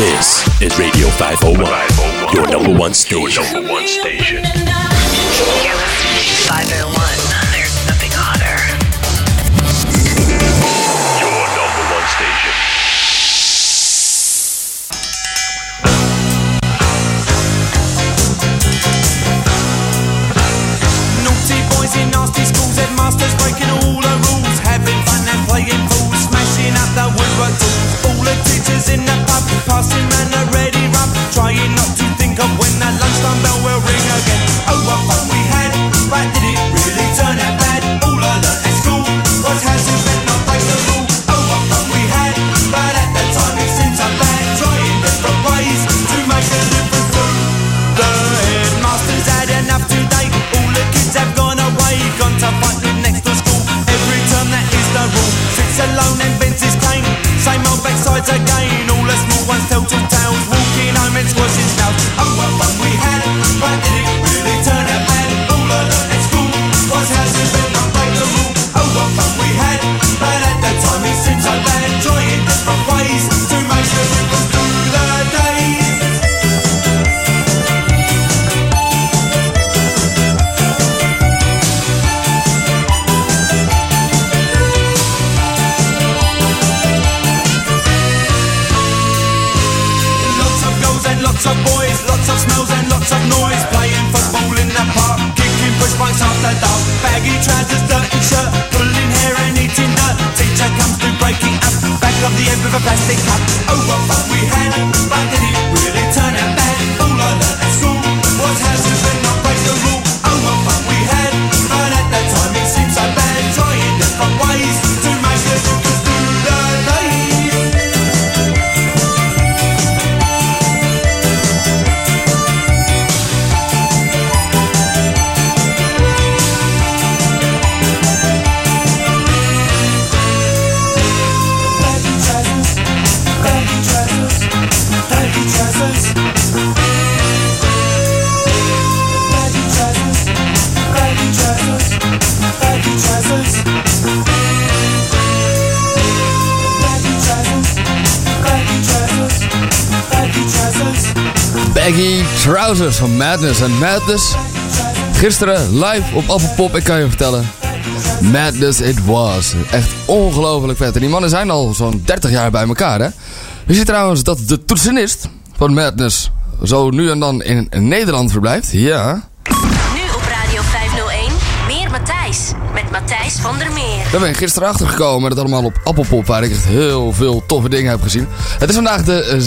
This is Radio 501, your number one station. Your number one station. You're listening to 501. The in the pub, passing round a ready rub, trying not to think of when that lunchtime bell will ring again. Oh, what fun we 再干一 van Madness. En Madness, gisteren live op Appelpop, ik kan je vertellen. Madness it was. Echt ongelooflijk vet. En die mannen zijn al zo'n 30 jaar bij elkaar, hè. Je ziet trouwens dat de toetsenist van Madness zo nu en dan in Nederland verblijft. Ja. Nu op Radio 501. Meer Matthijs. Met Matthijs van der Meer. Daar ben ik gisteren achter gekomen. Dat allemaal op Appelpop, waar ik echt heel veel toffe dingen heb gezien. Het is vandaag de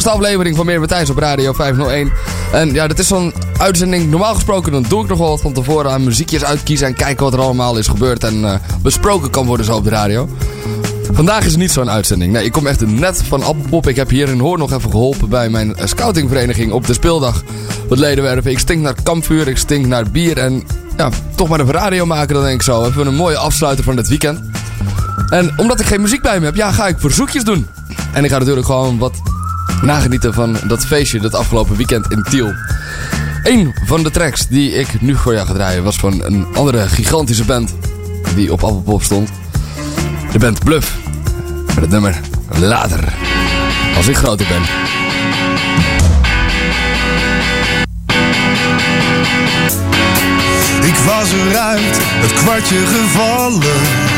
76e aflevering van Meer Matthijs op Radio 501. En ja, dit is zo'n uitzending. Normaal gesproken dan doe ik nog wel wat van tevoren aan muziekjes uitkiezen. En kijken wat er allemaal is gebeurd en eh, besproken kan worden zo op de radio. Vandaag is niet zo'n uitzending. Nee, ik kom echt net van Appelpop. Ik heb hier in Hoorn nog even geholpen bij mijn eh, scoutingvereniging op de speeldag. Wat leden werven. Ik stink naar kampvuur, ik stink naar bier. En ja, toch maar een radio maken, dan denk ik zo. Even een mooie afsluiter van dit weekend. En omdat ik geen muziek bij me heb, ja, ga ik verzoekjes doen. En ik ga natuurlijk gewoon wat nagenieten van dat feestje dat afgelopen weekend in Tiel. Eén van de tracks die ik nu voor jou ga draaien was van een andere gigantische band die op Appelpop stond. De band Bluff. Met het nummer Later. Als ik groter ben. Ik was eruit, het kwartje gevallen.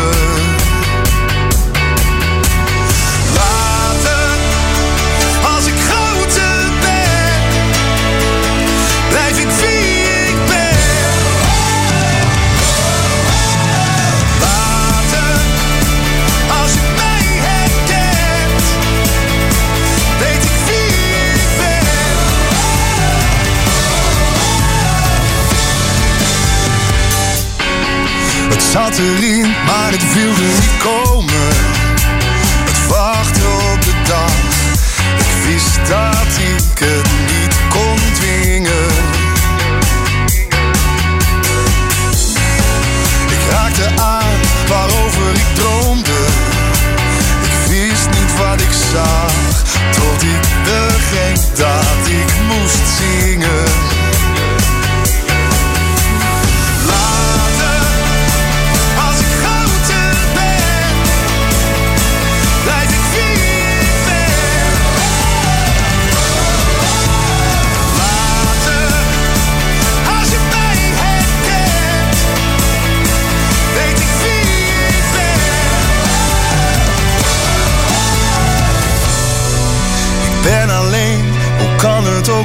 Zat erin, maar het wilde niet.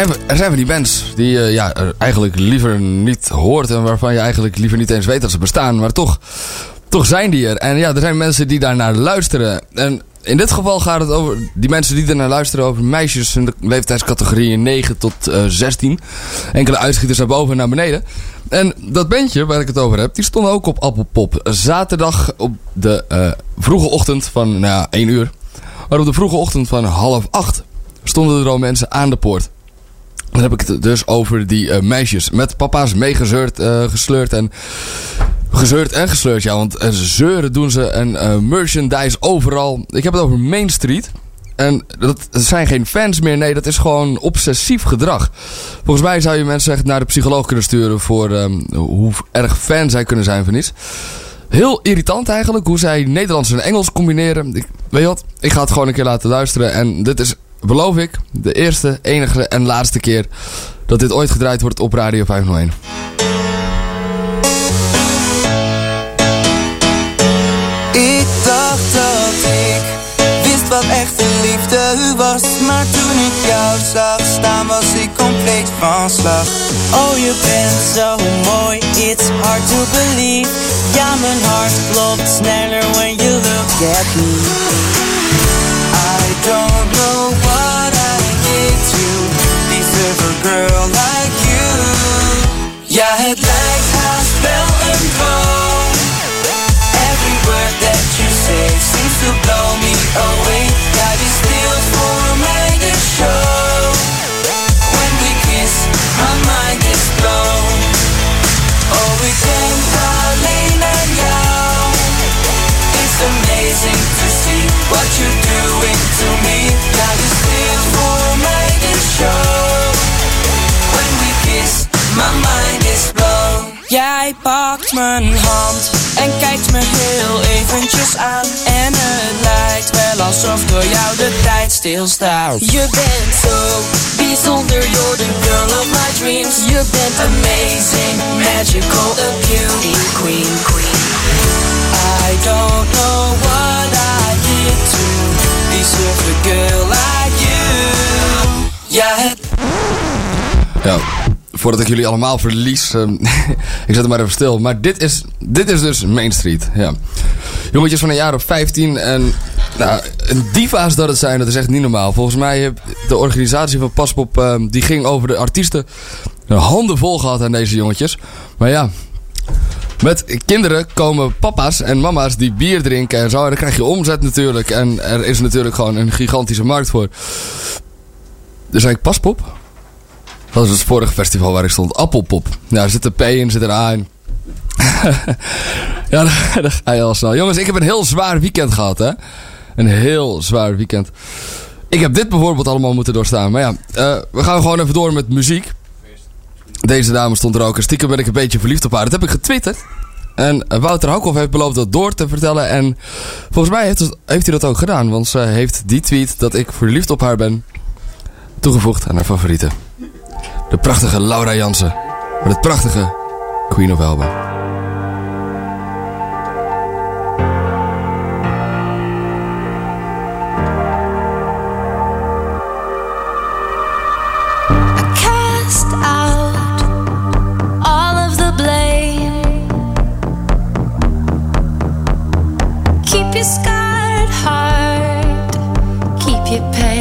Er zijn van die bands die je ja, er eigenlijk liever niet hoort en waarvan je eigenlijk liever niet eens weet dat ze bestaan, maar toch, toch zijn die er. En ja, er zijn mensen die daar naar luisteren. En in dit geval gaat het over die mensen die er naar luisteren over meisjes in de leeftijdscategorieën 9 tot eh, 16. Enkele uitschieters naar boven en naar beneden. En dat bandje waar ik het over heb, die stond ook op Appelpop. Zaterdag op de eh, vroege ochtend van nou ja, 1 uur. Maar op de vroege ochtend van half 8 stonden er al mensen aan de poort. Dan heb ik het dus over die eh, meisjes met papa's meegezeurd, eh, gesleurd en... Gezeurd en gesleurd, ja, want eh, zeuren doen ze en merchandise overal. Ik heb het over Main Street. En dat zijn geen fans meer, nee, dat is gewoon obsessief gedrag. Volgens mij zou je mensen echt naar de psycholoog kunnen sturen voor ehm, hoe erg fan zij kunnen zijn van iets. Heel irritant eigenlijk, hoe zij Nederlands en Engels combineren. Weet je wat, ik ga het gewoon een keer laten luisteren. En dit is, beloof ik, de eerste, enige en laatste keer dat dit ooit gedraaid wordt op Radio 501. Ik dacht dat ik wist wat echte liefde was Maar toen ik jou zag staan was ik compleet van slag. Oh je bent zo mooi, it's hard to believe. Ja mijn hart klopt sneller when you look at me. I don't know seems to blow me away. De show. When we kiss, my mind is blown. Oh, jou. It's amazing to see what you're doing to me. De show. When we kiss, my mind is blown. Hand en kijkt me heel eventjes aan. En het lijkt wel alsof door jou de tijd stilstaat. Je bent zo bijzonder, you're the girl of my dreams. Je bent amazing, magical, a beauty queen. queen. I don't know what I did to deserve a girl like you. Ja, het Ja, voordat ik jullie allemaal verlies, ehm, ik zet hem maar even stil. Maar dit is, dit is dus Main Street, ja. Jongetjes van een jaar of 15 en nou, diva's dat het zijn, dat is echt niet normaal. Volgens mij heeft de organisatie van Paspop, ehm, die ging over de artiesten handen vol gehad aan deze jongetjes. Maar ja, met kinderen komen papa's en mama's die bier drinken en zo. En dan krijg je omzet natuurlijk. En er is natuurlijk gewoon een gigantische markt voor. Dus ik, Paspop? Dat is het vorige festival waar ik stond. Appelpop. Ja, er zit een P in, er zit een A in. ja, daar ga je al snel. Jongens, ik heb een heel zwaar weekend gehad, hè. Een heel zwaar weekend. Ik heb dit bijvoorbeeld allemaal moeten doorstaan. Maar ja, eh, we gaan gewoon even door met muziek. Deze dame stond er ook. En stiekem ben ik een beetje verliefd op haar. Dat heb ik getwitterd. En Wouter Houkhoff heeft beloofd dat door te vertellen. En volgens mij heeft, heeft hij dat ook gedaan. Want ze heeft die tweet dat ik verliefd op haar ben... toegevoegd aan haar favorieten de prachtige Laura Jansen. Met het prachtige Queen of Elba. your pain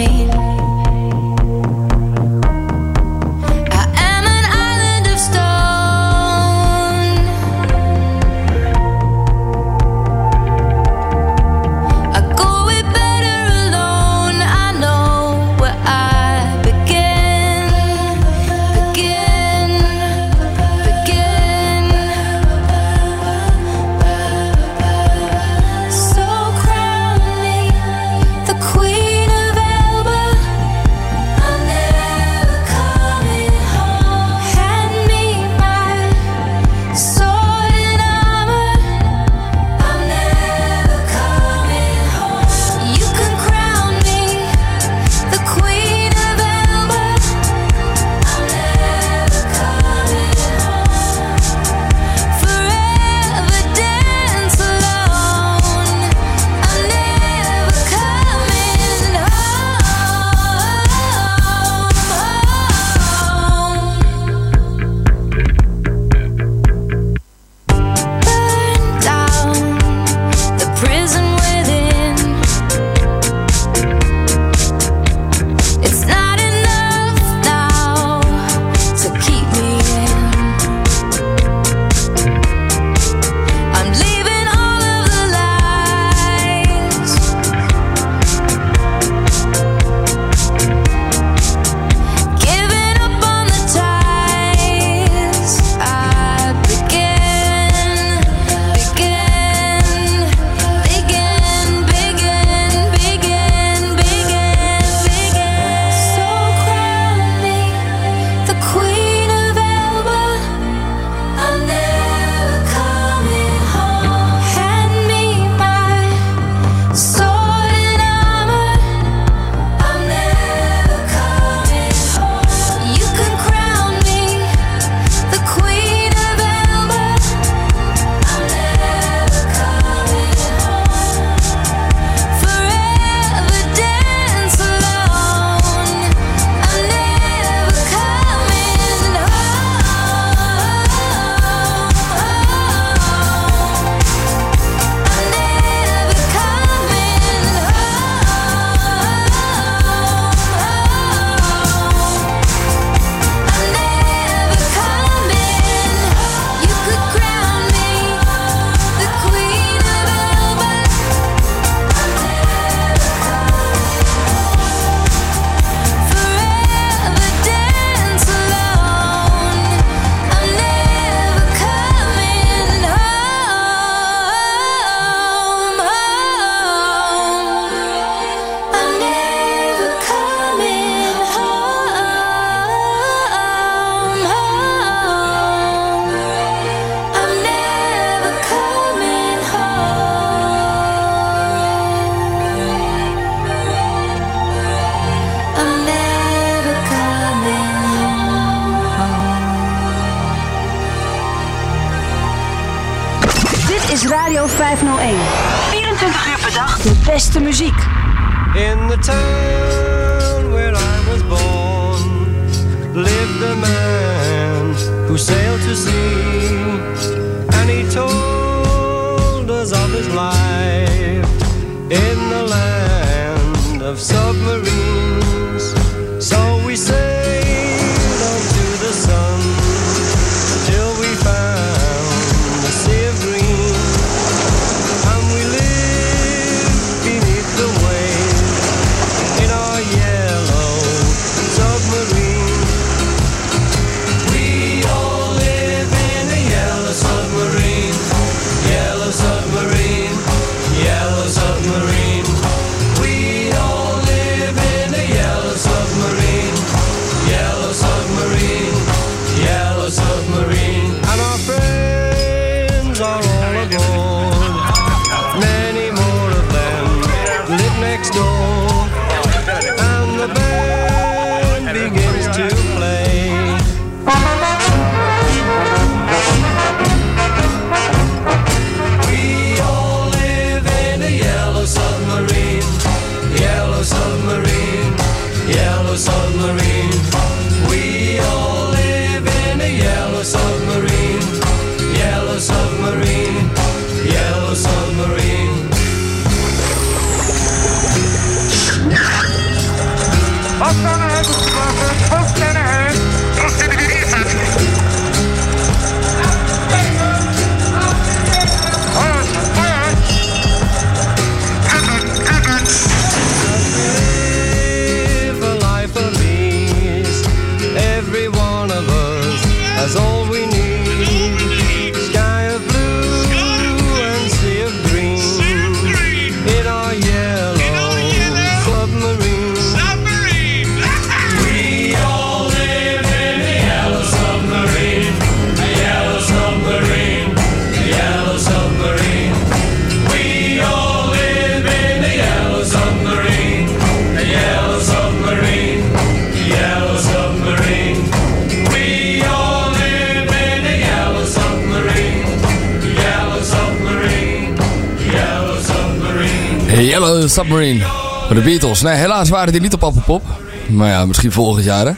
submarine. Van de Beatles. Nee, helaas waren die niet op Appelpop. Maar ja, misschien volgend jaar hè.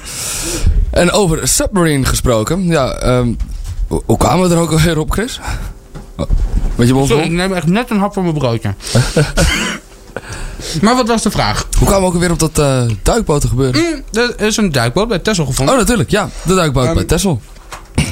En over Submarine gesproken. Ja, ehm, hoe, kwamen we er ook alweer op, Chris? Oh, Met je mond Sorry, ik neem echt net een hap van mijn broodje. maar wat was de vraag? Hoe kwamen we ook alweer op dat eh duikboten gebeuren? Mm, er is een duikboot bij Texel gevonden. Oh, natuurlijk. Ja, de duikboot Ehm, bij Texel.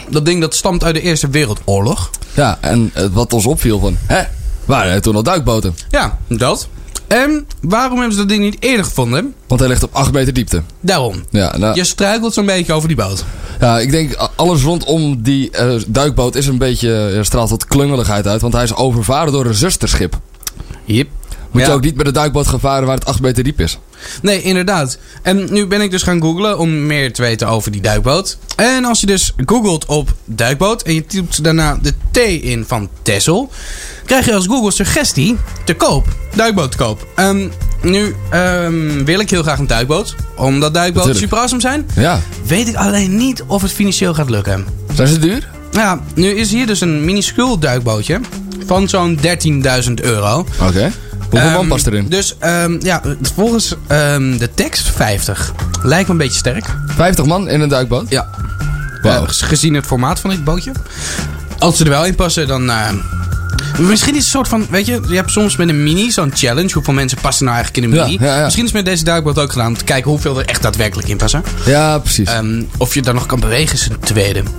Dat ding dat stamt uit de Eerste Wereldoorlog. Ja, en eh, wat ons opviel van... Hè, waren er toen al duikboten? Ja, dat. En waarom hebben ze dat ding niet eerder gevonden? Want hij ligt op 8 meter diepte. Daarom. Ja, nou, Je struikelt zo'n beetje over die boot. ja, ik denk alles rondom die eh, duikboot is een beetje... eh, straalt wat klungeligheid uit. Want hij is overvaren door een zusterschip. Yep. Moet Ja. je ook niet met de duikboot gaan varen waar het 8 meter diep is. Nee, inderdaad. En nu ben ik dus gaan googlen om meer te weten over die duikboot. En als je dus googelt op duikboot en je typt daarna de T in van Texel, krijg je als Google suggestie te koop. Duikboot te koop. Ehm, nu ehm, wil ik heel graag een duikboot. Omdat duikboten super awesome zijn. Ja. Weet ik alleen niet of het financieel gaat lukken. Zijn ze duur? Ja, nu is hier dus een minuscuul duikbootje van zo'n 13.000 euro. Oké. Hoeveel man Ehm, past erin? Dus ja, volgens de tekst 50. Lijkt me een beetje sterk. 50 man in een duikboot? Ja. Wauw. Eh, gezien het formaat van dit bootje. Als ze er wel in passen, dan... eh, Misschien is het een soort van, weet je, je hebt soms met een mini zo'n challenge. Hoeveel mensen passen nou eigenlijk in een mini? ja, ja. Misschien is met deze duikboot ook gedaan om te kijken hoeveel er echt daadwerkelijk in passen. Ja, precies. Ehm, of je dan nog kan bewegen is een tweede. maar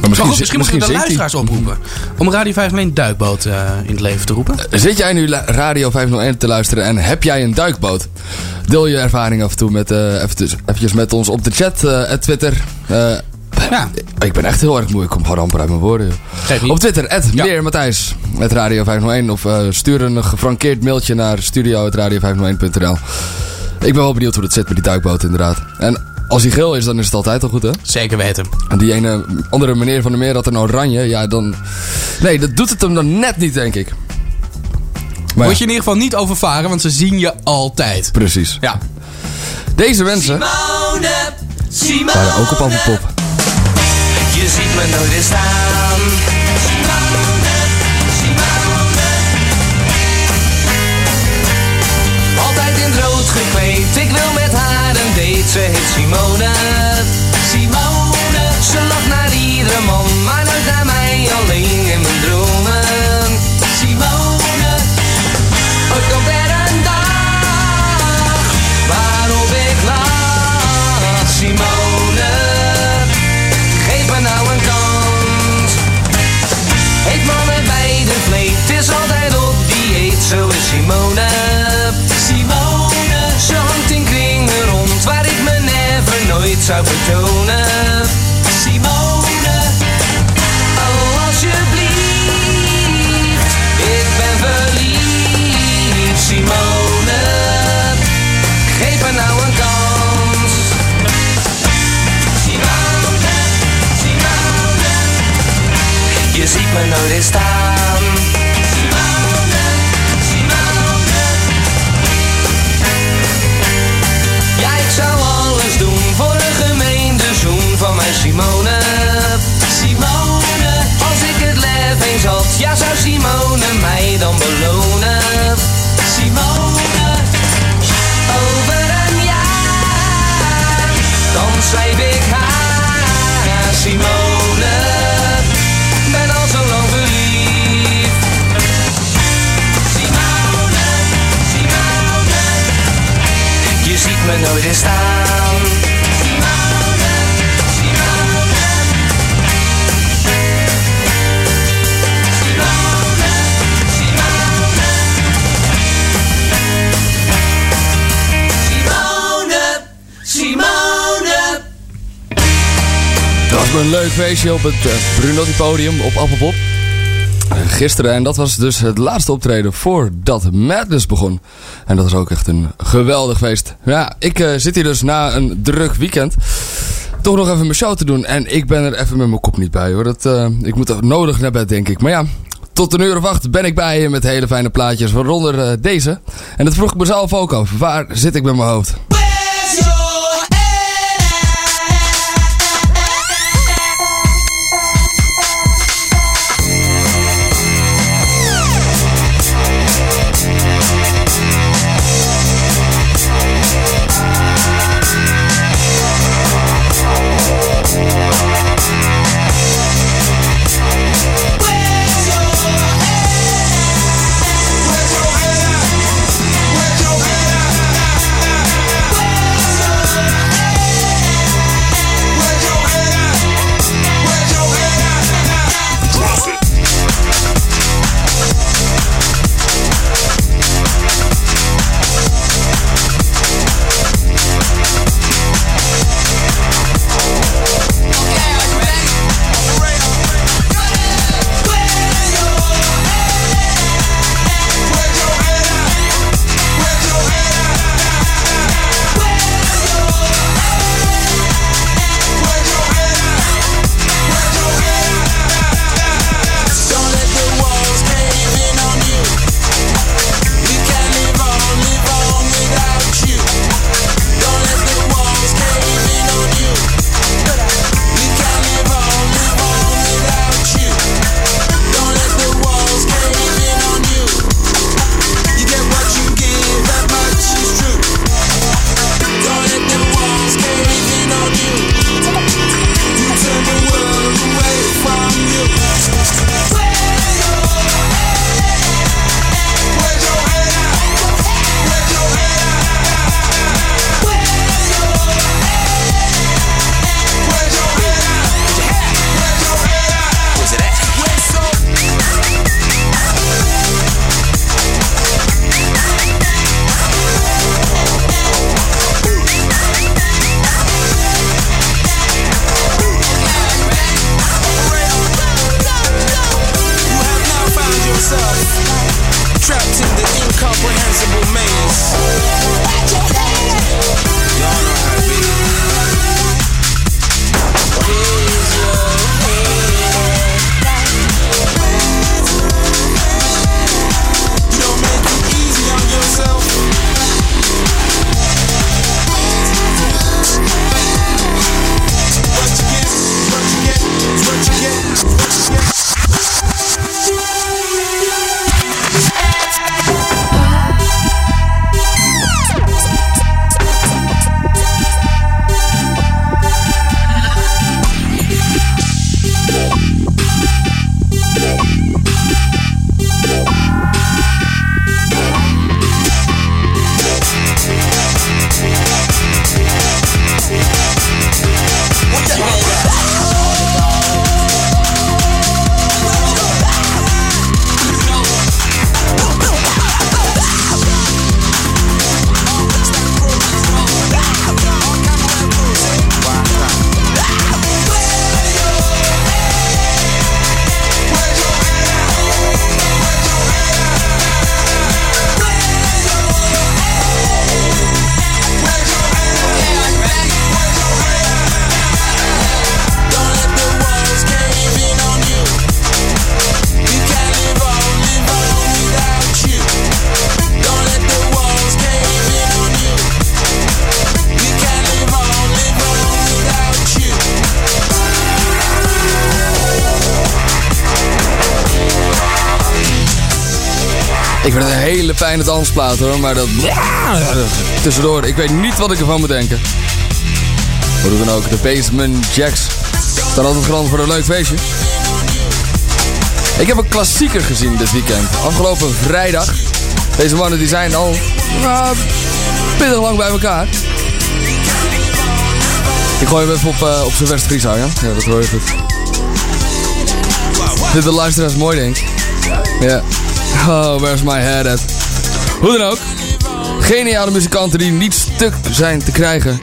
Maar misschien, goed, misschien, misschien, moeten we de luisteraars oproepen. Om Radio 5 alleen duikboot eh, in het leven te roepen. Zit jij nu Radio 501 te luisteren en heb jij een duikboot? Deel je ervaring af en toe met, eh eventjes, eventjes met ons op de chat, eh en Twitter. Ja, ik ben echt heel erg moe. Ik kom gewoon amper uit mijn woorden. Op Twitter, at Ja. meer Matthijs, met Radio 501. Of eh, stuur een gefrankeerd mailtje naar studio.radio501.nl. Ik ben wel benieuwd hoe dat zit met die duikboot inderdaad. En als hij geel is, dan is het altijd al goed hè? Zeker weten. En die ene andere meneer van de meer had een oranje. Ja, dan... Nee, dat doet het hem dan net niet, denk ik. Maar Word je in ieder geval niet overvaren, want ze zien je altijd. precies. Ja. Deze mensen Simone, Simone. waren ook op Appelpop. Je ziet me nooit weer staan. Simone, Simone. Altijd in het rood gekleed, ik wil met haar een date. Ze heet Simone. Simone. Ze lacht naar iedere man, Simone. Simone, ze hangt in kringen rond, waar ik me never nooit zou vertonen. Simone, oh alsjeblieft, ik ben verliefd. Simone, geef me nou een kans. Simone, Simone. Je ziet me nooit eens staan. Simone mij dan belonen? Simone, over een jaar, dan schrijf ik haar. Simone, ben al zo lang verliefd. Simone, Simone, je ziet me nooit in staan Was een leuk feestje op het eh, Brunotti podium op Appelpop. Gisteren, en dat was dus het laatste optreden voordat Madness begon. En dat is ook echt een geweldig feest. Ja, ik eh, zit hier dus na een druk weekend toch nog even mijn show te doen. En ik ben er even met mijn kop niet bij hoor. Dat, eh, ik moet er nodig naar bed denk ik. Maar ja, tot een uur of acht ben ik bij je met hele fijne plaatjes. Waaronder deze. En dat vroeg ik mezelf ook af. Waar zit ik met mijn hoofd? Fijne dansplaat hoor, maar dat... Tussendoor, ik weet niet wat ik ervan moet denken. Hoe dan ook, de Basement Jacks staan altijd garant voor een leuk feestje. Ik heb een klassieker gezien dit weekend. Afgelopen vrijdag. Deze mannen die zijn al nou, pittig lang bij elkaar. Ik gooi hem even op, eh, op zijn aan, ja? Ja, dat hoor je goed. Dit de luisteraars mooi, denk. Ja. Oh, where's my head at? Hoe dan ook. Geniale muzikanten die niet stuk zijn te krijgen.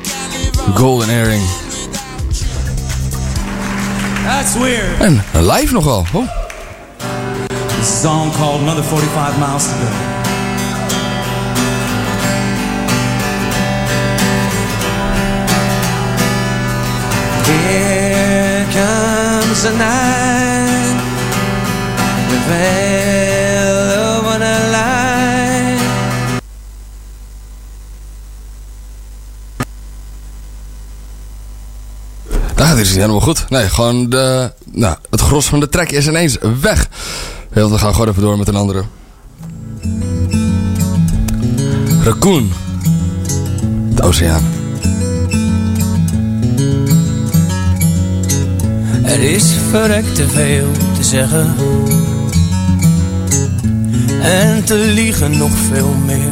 Golden Earring. That's weird. En live nogal. Oh. This is a song called Another 45 Miles to Go. Here comes the night with is niet helemaal goed. Nee, gewoon de, nou, het gros van de track is ineens weg. Heel, we gaan gewoon even door met een andere. Raccoon. De oceaan. Er is verrekt te veel te zeggen. En te liegen nog veel meer.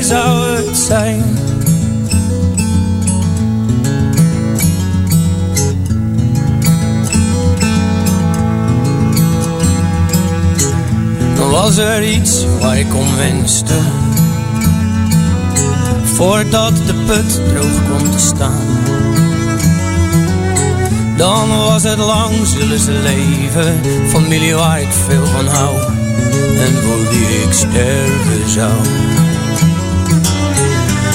zou het. Dan was er iets waar ik om wenste. Voordat de put droog kwam te staan. Dan was het lang, zullen ze leven. Familie waar ik veel van hou. En voor wie ik sterven zou.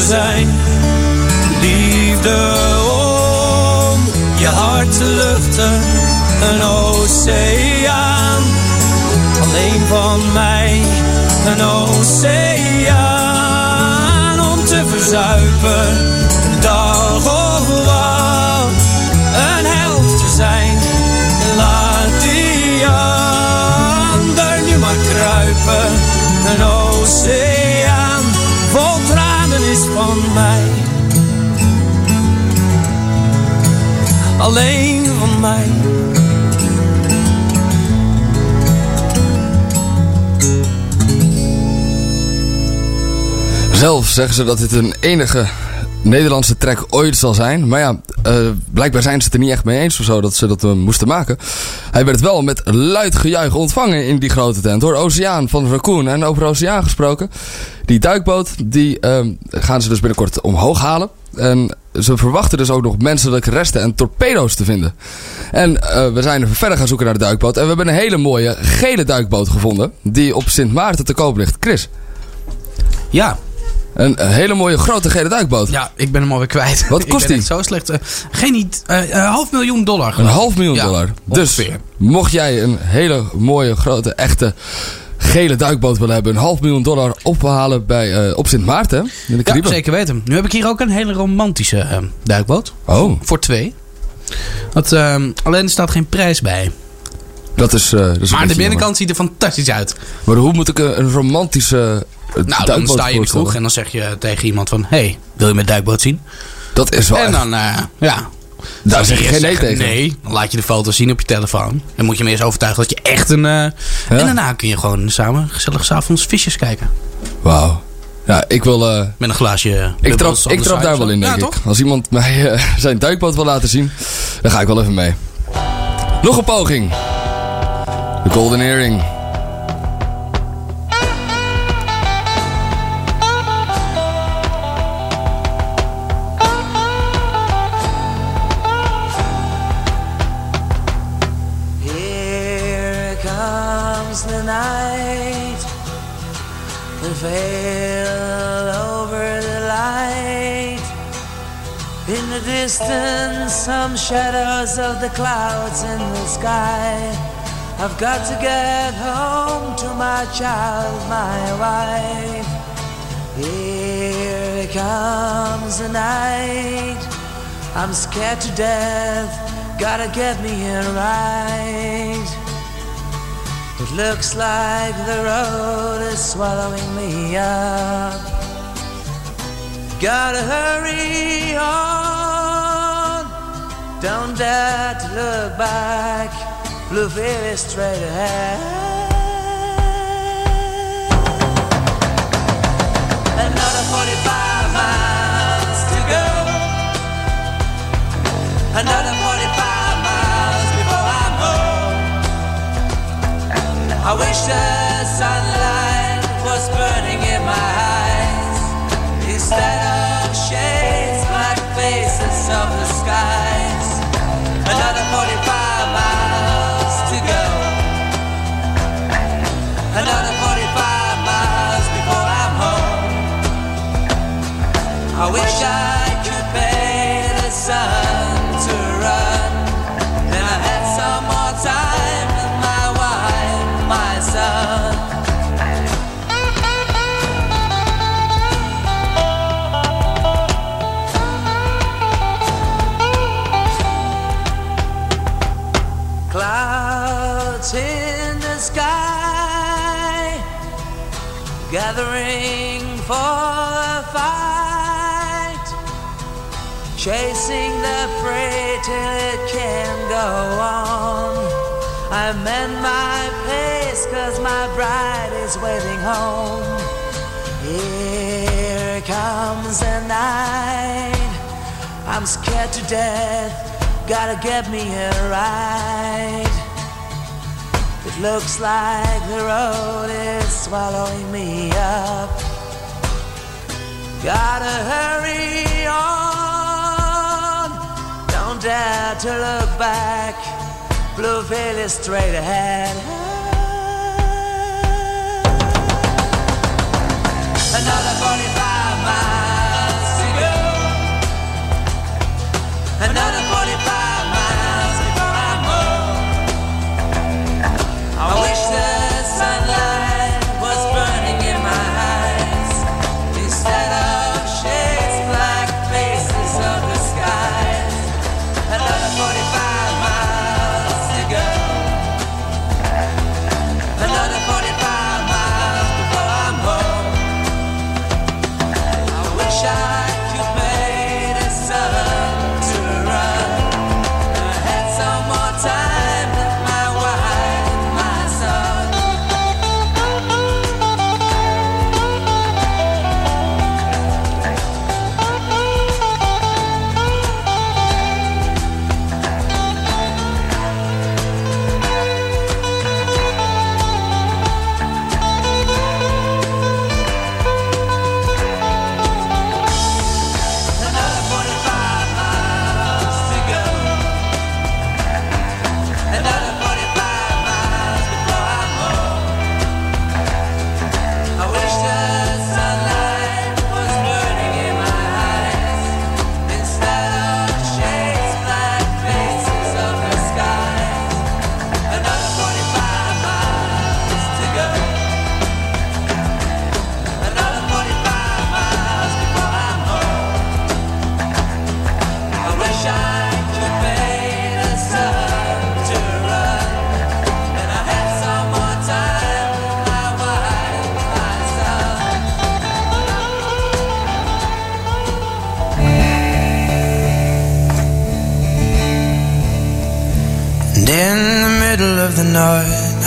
zijn. Liefde om je hart te luchten. Een oceaan alleen van mij. Een oceaan om te verzuipen. Dag of wat, een held te zijn. Laat die ander nu maar kruipen. Een oceaan Alleen mij. Zelf zeggen ze dat dit een enige Nederlandse track ooit zal zijn. Maar ja, eh, blijkbaar zijn ze het er niet echt mee eens of zo dat ze dat eh, moesten maken. Hij werd wel met luid gejuich ontvangen in die grote tent. Door Oceaan van Raccoon. En over Oceaan gesproken. Die duikboot, die ehm, gaan ze dus binnenkort omhoog halen. En ze verwachten dus ook nog menselijke resten en torpedo's te vinden. En eh, we zijn even verder gaan zoeken naar de duikboot. En we hebben een hele mooie gele duikboot gevonden. Die op Sint Maarten te koop ligt. Chris. Ja. Een hele mooie grote gele duikboot. Ja, ik ben hem alweer kwijt. Wat kost die? zo slecht. eh, geen niet. eh, een half miljoen dollar. Een geloof half miljoen Ja, dollar. Dus ongeveer. mocht jij een hele mooie, grote, echte gele duikboot willen hebben, een half miljoen dollar ophalen bij, eh, op Sint Maarten in de Ja, Cariben. zeker weten. Nu heb ik hier ook een hele romantische eh, duikboot. Oh, Voor twee. Dat, ehm, alleen er staat geen prijs bij. dat is. eh, dat is een Maar de binnenkant ziet er fantastisch uit. Maar hoe moet ik een, een romantische eh, Nou, dan sta je in de kroeg en dan zeg je tegen iemand van... hey, wil je mijn duikboot zien? Dat is wel. En dan, eh, ja... Daar zeg je geen nee tegen. Nee, dan laat je de foto zien op je telefoon. Dan moet je hem eerst overtuigen dat je echt een... eh, En daarna kun je gewoon samen gezellig s'avonds visjes kijken. Wauw. Ja, ik wil. eh, Met een glaasje... ik trap, ik trap daar wel in, denk ja, ik. Als iemand mij zijn duikboot wil laten zien, dan ga ik wel even mee. Nog een poging. De Golden Earring. Distance, some shadows of the clouds in the sky. I've got to get home to my child, my wife. Here comes the night. I'm scared to death. Gotta get me in right. It looks like the road is swallowing me up. Gotta hurry on. Don't dare to look back. Blue is straight ahead. Another 45 miles to go. Another 45 miles before I'm home. I wish the sunlight was burning in my eyes instead of shades, black faces of I wish I could pay the sun to run. Then I had some more time with my wife, my son. Clouds in the sky, gathering for a fight, chasing the prey till it can't go on. I mend my pace cause my bride is waiting home. Here comes the night. I'm scared to death. Gotta get me a ride. It looks like the road is swallowing me up. Gotta hurry dare to look back. Blue veil is straight ahead. Another 45 miles to go. Another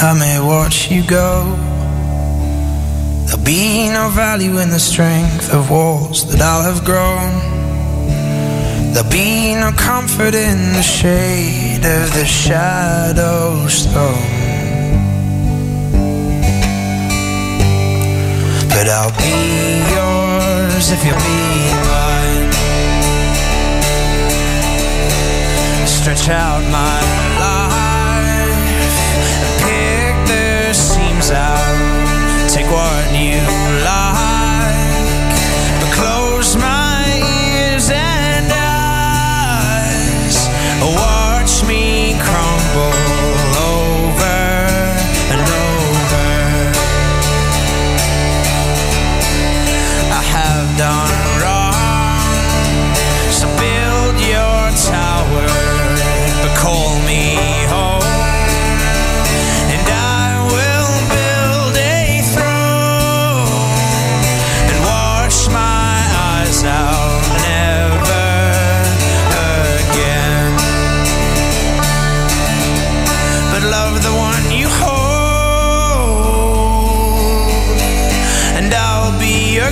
I may watch you go. There'll be no value in the strength of walls that I'll have grown. There'll be no comfort in the shade of the shadow stone. But I'll be yours if you'll be mine. Stretch out my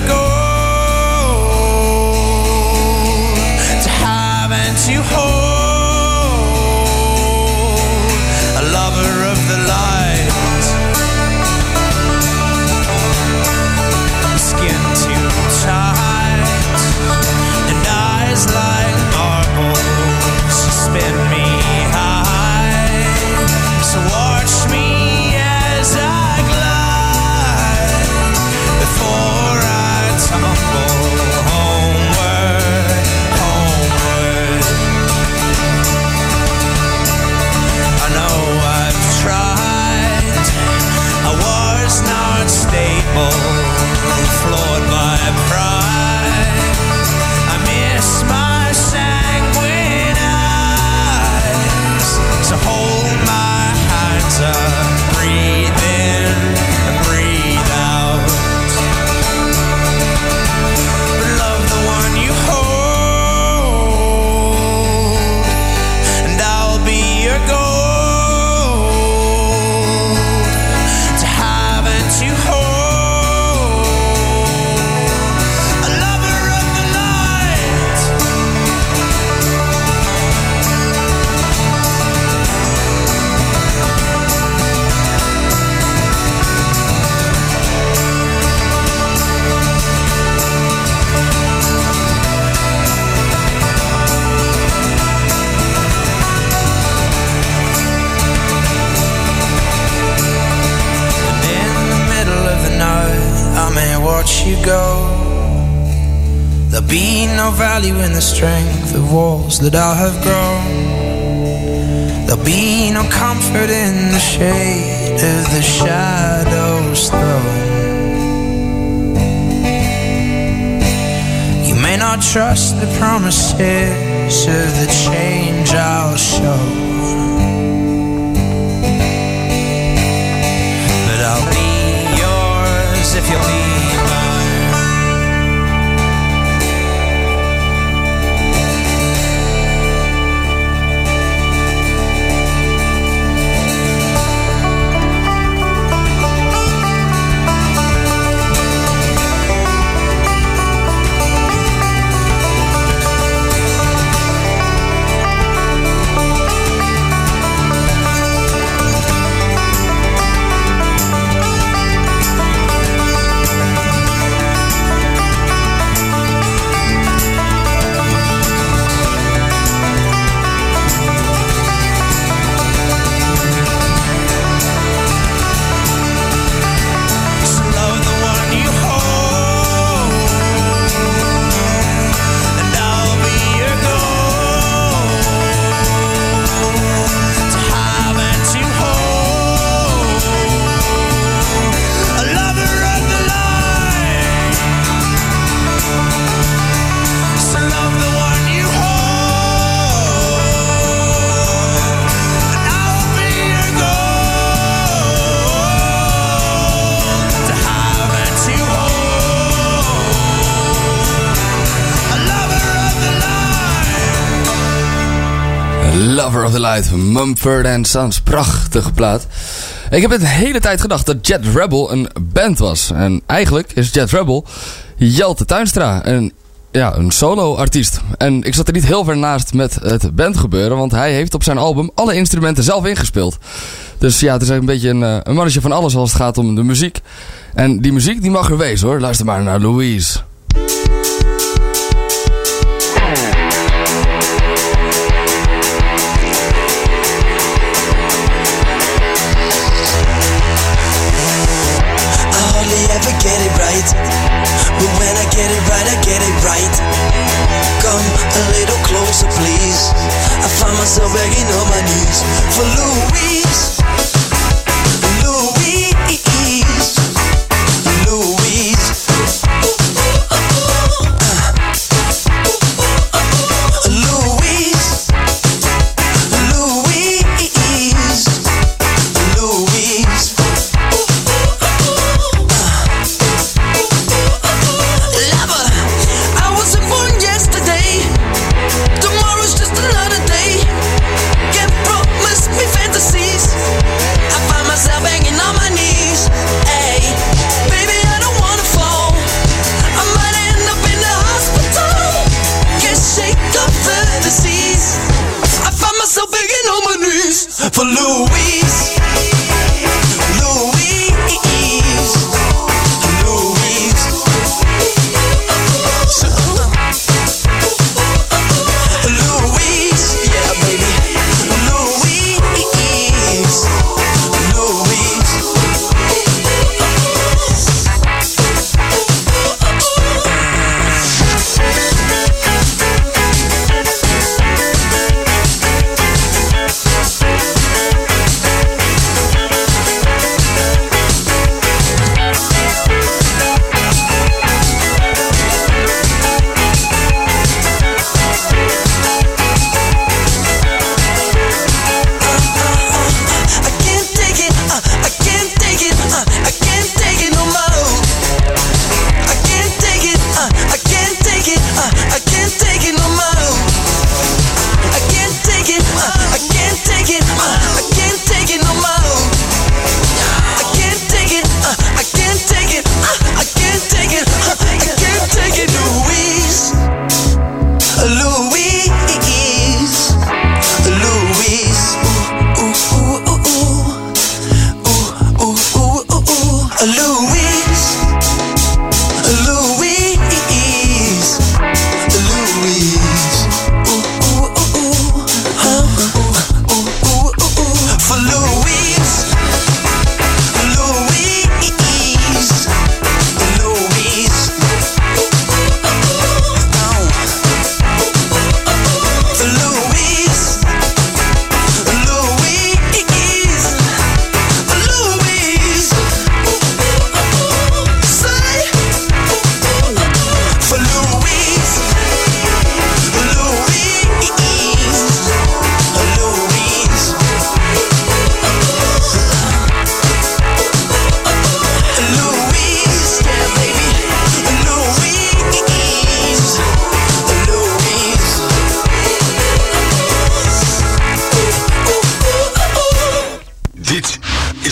go go. There'll be no value in the strength of walls that I have grown. There'll be no comfort in the shade of the shadows thrown. You may not trust the promises of the change I'll show. Light, Mumford Sons. Prachtige plaat. Ik heb het de hele tijd gedacht dat Jet Rebel een band was. En eigenlijk is Jet Rebel Jelte Tuinstra. Een, ja, een solo-artiest. En ik zat er niet heel ver naast met het bandgebeuren. Want hij heeft op zijn album alle instrumenten zelf ingespeeld. Dus ja, het is een beetje een, eh, een mannetje van alles als het gaat om de muziek. En die muziek die mag er wezen hoor. Luister maar naar Louise. Get right. But when I get it right, I get it right. Come a little closer, please. I find myself begging on my knees for. Louise. Louise.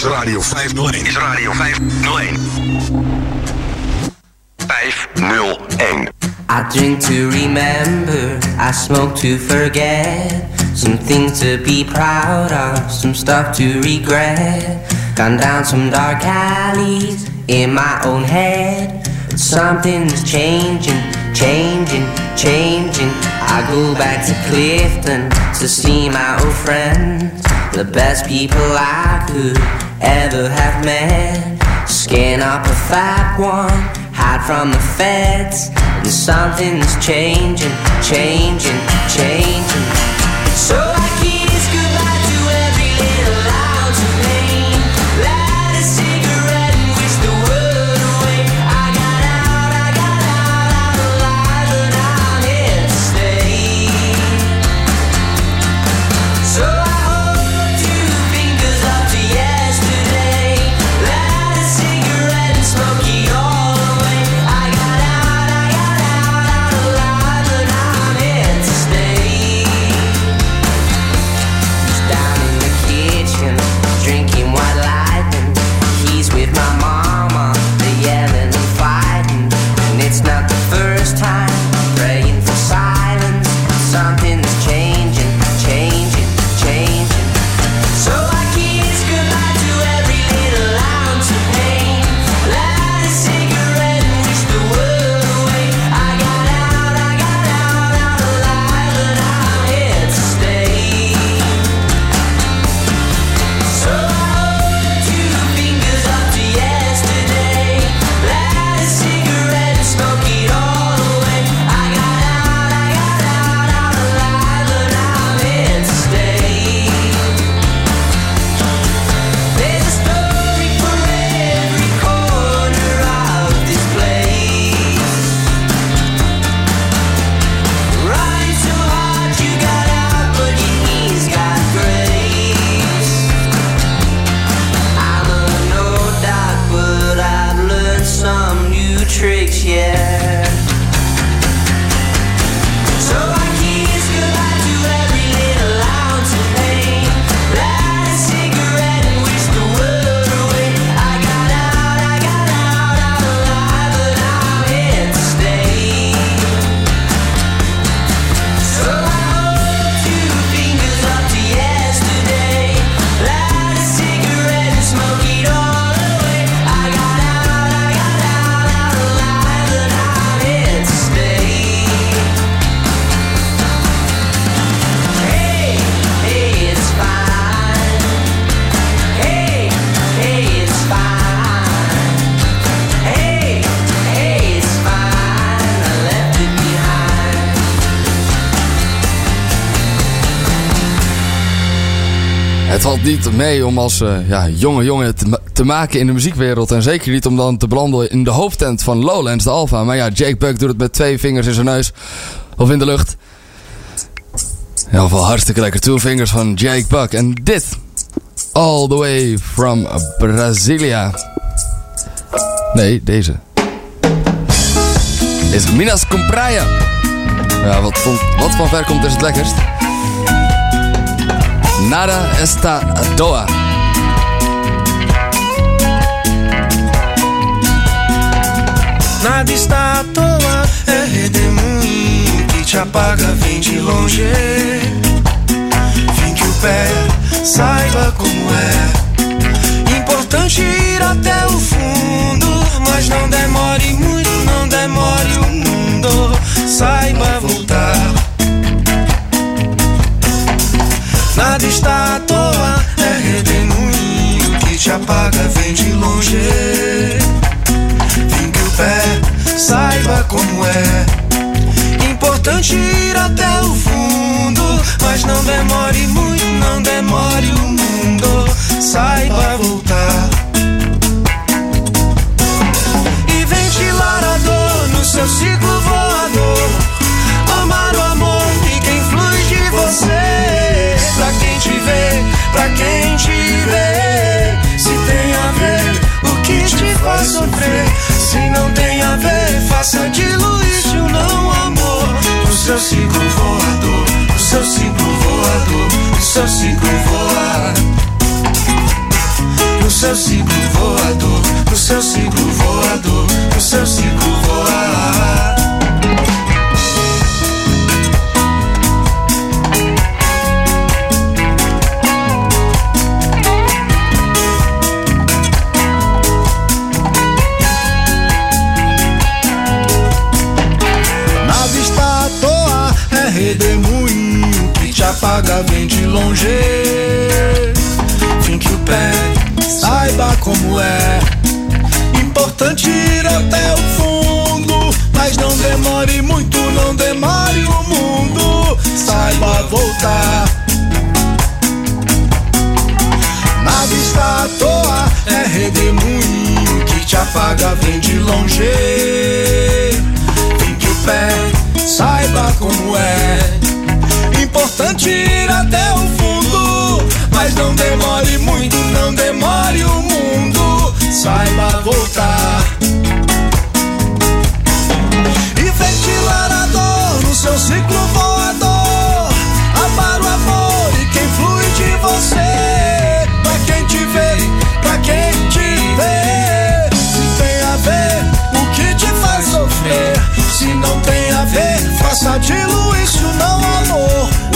Radio 501. Is Radio 501. 501. I drink to remember, I smoke to forget. Some things to be proud of, some stuff to regret. Gone down some dark alleys in my own head. But something's changing, changing, changing. I go back to Clifton to see my old friends. The best people I could ever have met. Skin up a fat one, hide from the feds. And something's changing, changing, changing. So I kiss valt niet mee om als eh, ja, jonge jongen te, te maken in de muziekwereld. En zeker niet om dan te belanden in de hoofdtent van Lowlands, de Alpha. Maar ja, Jake Buck doet het met twee vingers in zijn neus. Of in de lucht. Ieder geval hartstikke lekker. Two fingers van Jake Buck. En dit. All the way from Brasilia. Nee, deze. Is Minas Compraya. Ja, wat, van- wat van ver komt is het lekkerst. Nada esta doa. Nada está à toa, é redemoinho que te apaga, vem de longe. Vem que o pé saiba como é. Importante ir até o fundo, mas não demore muito, não demore o mundo. Saiba voltar. Nada está à toa, é redemoinho que te apaga, vem de longe. Vem que o pé saiba como é. Importante ir até o fundo, mas não demore muito, não demore o mundo. Saiba voltar. Pra quem te vê. Se tem a ver o que te faz sofrer. Se não tem a ver, faça diluir se o não amor. O seu ciclo voador, o seu ciclo voador, o seu ciclo voar. No seu ciclo voador, no seu ciclo voador, no seu ciclo voador. Apaga, vem de longe. Finque o pé, saiba como é. Importante ir até o fundo, mas não demore muito, não demore o mundo. Saiba voltar. Nave está à toa, é redemoinho que te apaga, vem de longe. Fique o pé, saiba como é. Importante ir até o fundo, mas não demore muito, não demore o mundo. Saiba voltar. E ventilar a dor no seu ciclo voador. Amar o amor e quem flui de você. Pra quem te vê, pra quem te vê. Se tem a ver o que te faz sofrer. Se não tem a ver, faça de isso não amor.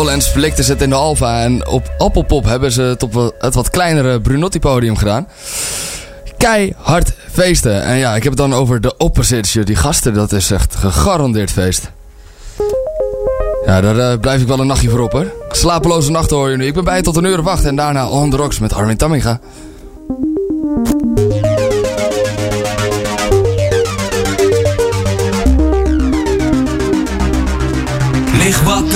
Lowlands flikten ze in de Alfa en op Appelpop hebben ze het op het wat kleinere Brunotti podium gedaan. Keihard feesten. En ja, ik heb het dan over de opposites. joh. Die gasten, dat is echt gegarandeerd feest. Ja, daar eh, blijf ik wel een nachtje voor op hoor. Slapeloze nachten hoor je nu. Ik ben bij tot een uur of acht en daarna On The Rocks met Armin Tamminga.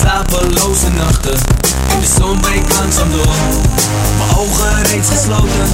slapeloze nachten. De zon breekt langzaam door, mijn ogen reeds gesloten.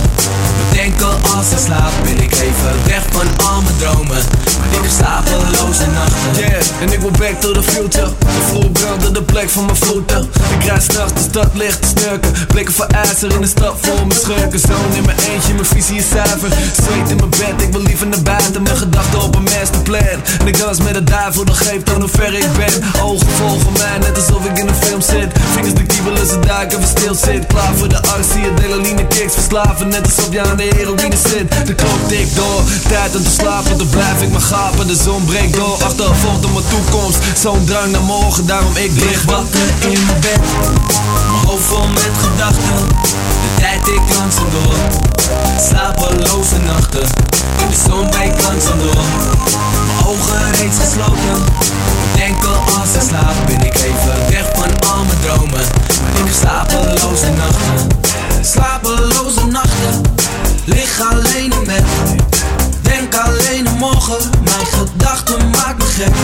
Bedenken als ik slaap, ben ik even weg van al mijn dromen. Maar ik heb slapeloze nachten. Yeah, en ik wil back to the future. De vloer op de plek van mijn voeten. Ik rijd s'nachts de stad licht te snurken. Blikken voor ijzer in de stad vol met schurken. Zoon in mijn eentje, mijn visie is zuiver. Zweet in mijn bed, ik wil liever naar buiten. Mijn gedachten op een masterplan. En ik dans met de duivel, dat geeft aan hoe ver ik ben. Ogen volgen mij, net alsof ik in een film zit. Vingers de kiebelen, ze duiken, we stil zit. Klaar voor de arts, zie je delaline kicks verslaven. Net alsof je aan de heroïne zit. De klok tikt door, tijd om te slapen. Dan blijf ik maar gapen, de zon breekt door. Achtervolgt op mijn toekomst, zo'n drang naar morgen. Daarom ik lig wakker in mijn bed. Hoofd vol met gedachten, de tijd ik langzaam door. Slapeloze nachten, de zon breekt langzaam langzaam door Mijn ogen reeds gesloten. Denken als ik slaap ben ik even weg van al mijn dromen. Ik heb slapeloze nachten. Slapeloze nachten. Lig alleen in bed. Denk alleen aan morgen. Mijn gedachten maken me gek.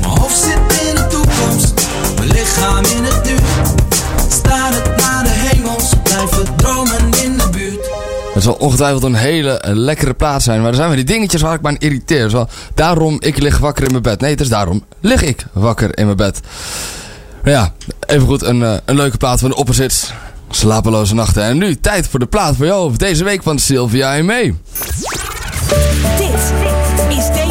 Mijn hoofd zit in de toekomst. Mijn lichaam in het nu Staar het naar de hemels Blijven dromen in de buurt Het zal ongetwijfeld een hele eh, lekkere plaats zijn. Maar er zijn weer die dingetjes waar ik me aan irriteer. Zo, daarom ik lig wakker in mijn bed. Nee, het is daarom lig ik wakker in mijn bed. Maar ja, even goed een, eh, een leuke plaat van de Opposites. Slapeloze nachten. En nu tijd voor de plaat voor jou deze week van Sylvia en May. Dit is deze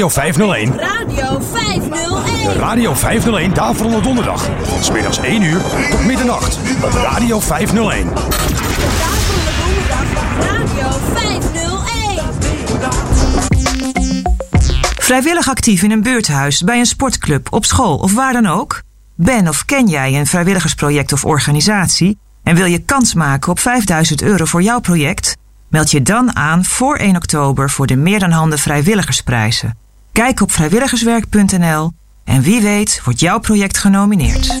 Radio 501. Radio 501. Radio 501 Daverende Donderdag. Van 's middags 1 uur tot middernacht op Radio 501. Radio 501. Vrijwillig actief in een buurthuis, bij een sportclub, op school of waar dan ook? Ben of ken jij een vrijwilligersproject of organisatie? En wil je kans maken op 5000 euro voor jouw project? Meld je dan aan voor 1 oktober voor de Meer dan Handen Vrijwilligersprijzen. Kijk op vrijwilligerswerk.nl en wie weet wordt jouw project genomineerd.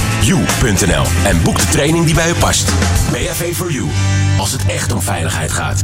www.bav-4-u.nl en boek de training die bij u past. BHV for You, als het echt om veiligheid gaat.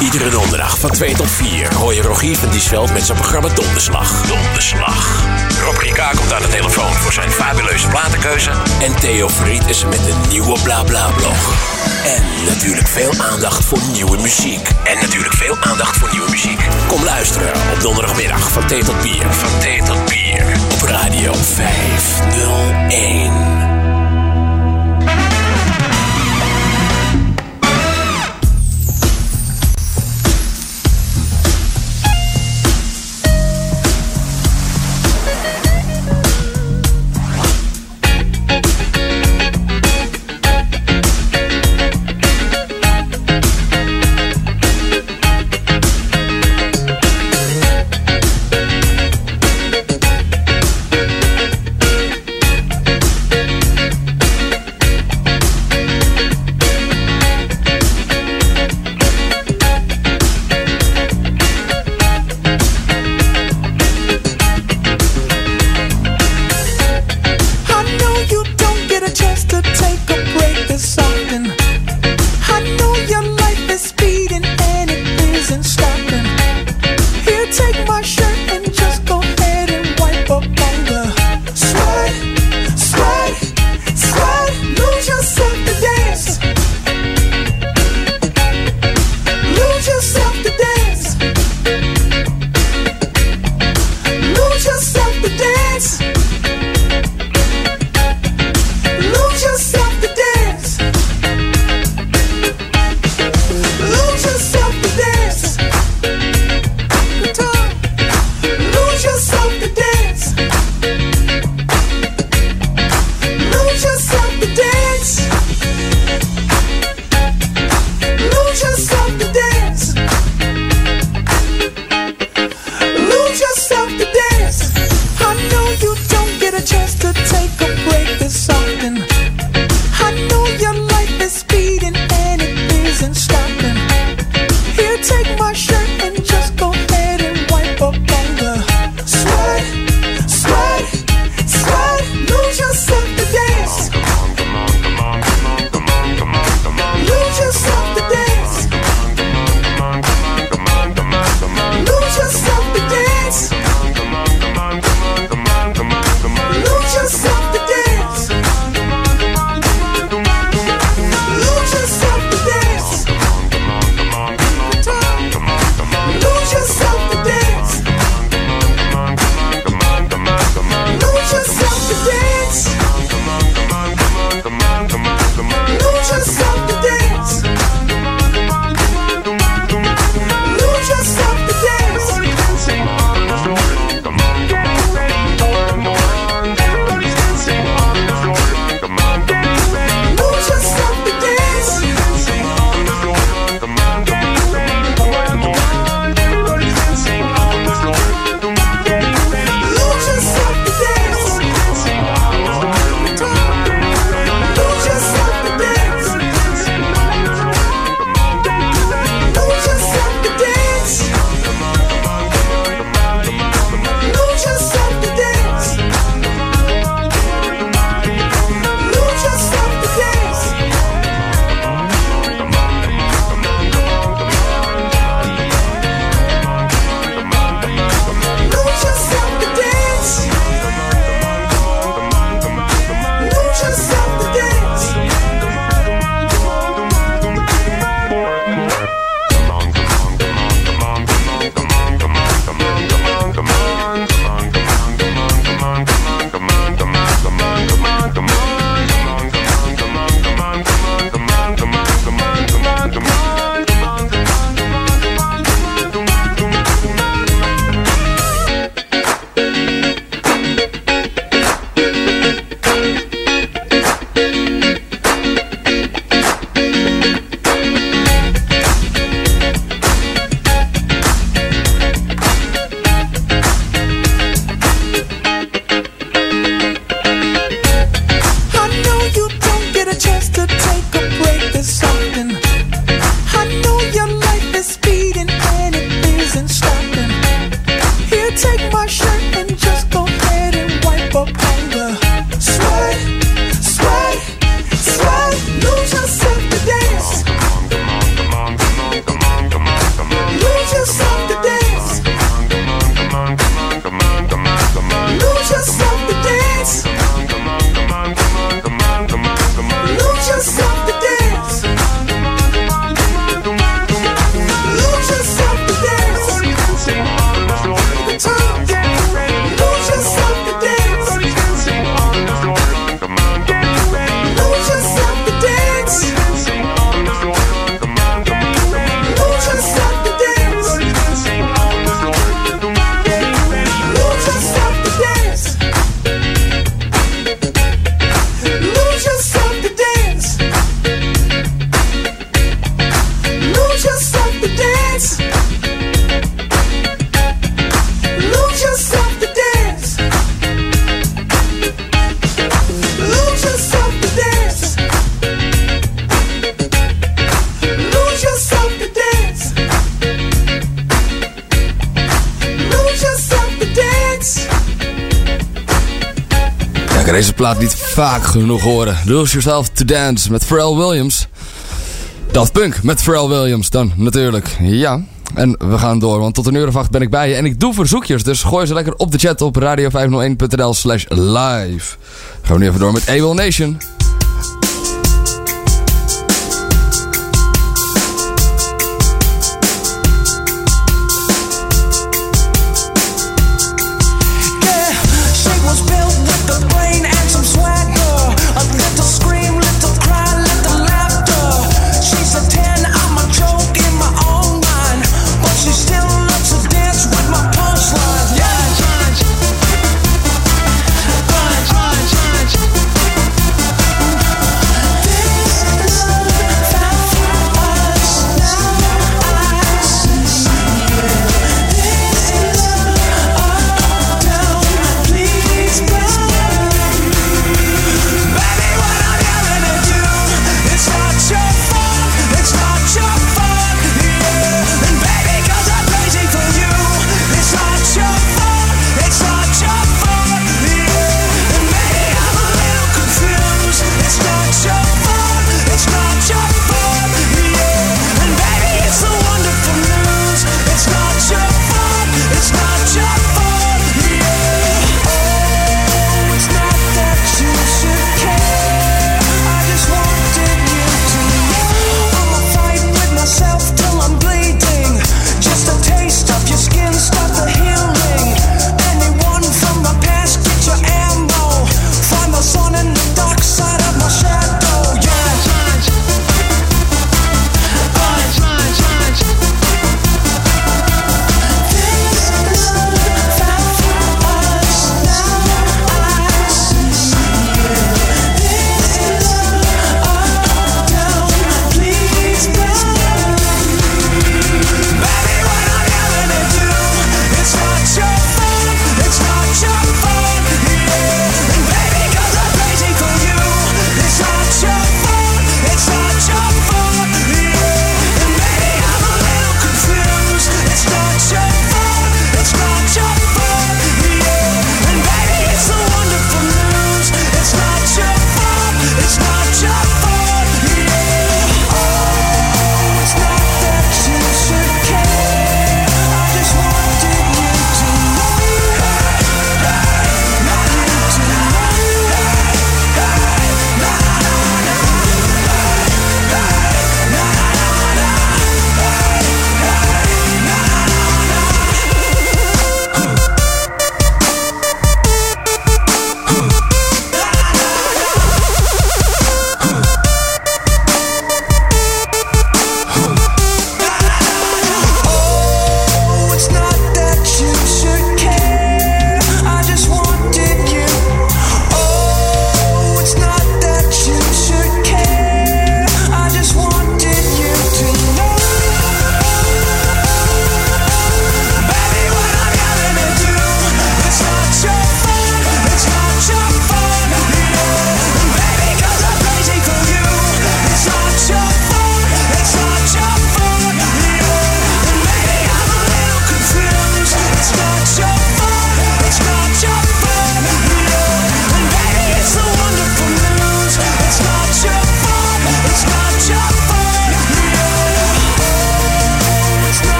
Iedere donderdag van 2 tot 4 hoor je Rogier van Diesveld met zijn programma Donderslag. Donderslag. Rob Rika komt aan de telefoon voor zijn fabuleuze platenkeuze. En Theo Fried is met een nieuwe BlaBla-blog. En natuurlijk veel aandacht voor nieuwe muziek. En natuurlijk veel aandacht voor nieuwe muziek. Kom luisteren op donderdagmiddag van thee tot bier. Van thee tot bier. Op Radio 501. deze plaat niet vaak genoeg horen. Lose Yourself to Dance met Pharrell Williams. Dat Punk met Pharrell Williams dan, natuurlijk. Ja, en we gaan door, want tot een uur of acht ben ik bij je. En ik doe verzoekjes, dus gooi ze lekker op de chat op radio501.nl slash live. Gaan we nu even door met Able Nation.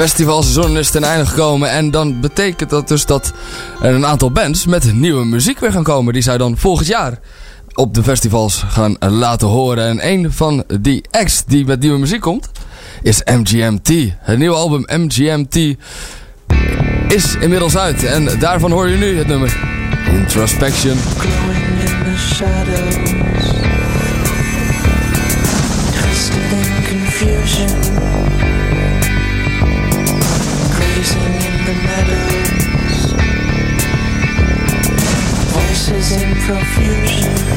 festivalseizoen is ten einde gekomen. En dan betekent dat dus dat er een aantal bands met nieuwe muziek weer gaan komen. Die zij dan volgend jaar op de festivals gaan laten horen. En een van die acts die met nieuwe muziek komt is MGMT. Het nieuwe album MGMT is inmiddels uit. En daarvan hoor je nu het nummer Introspection. in the Shadows. confusion.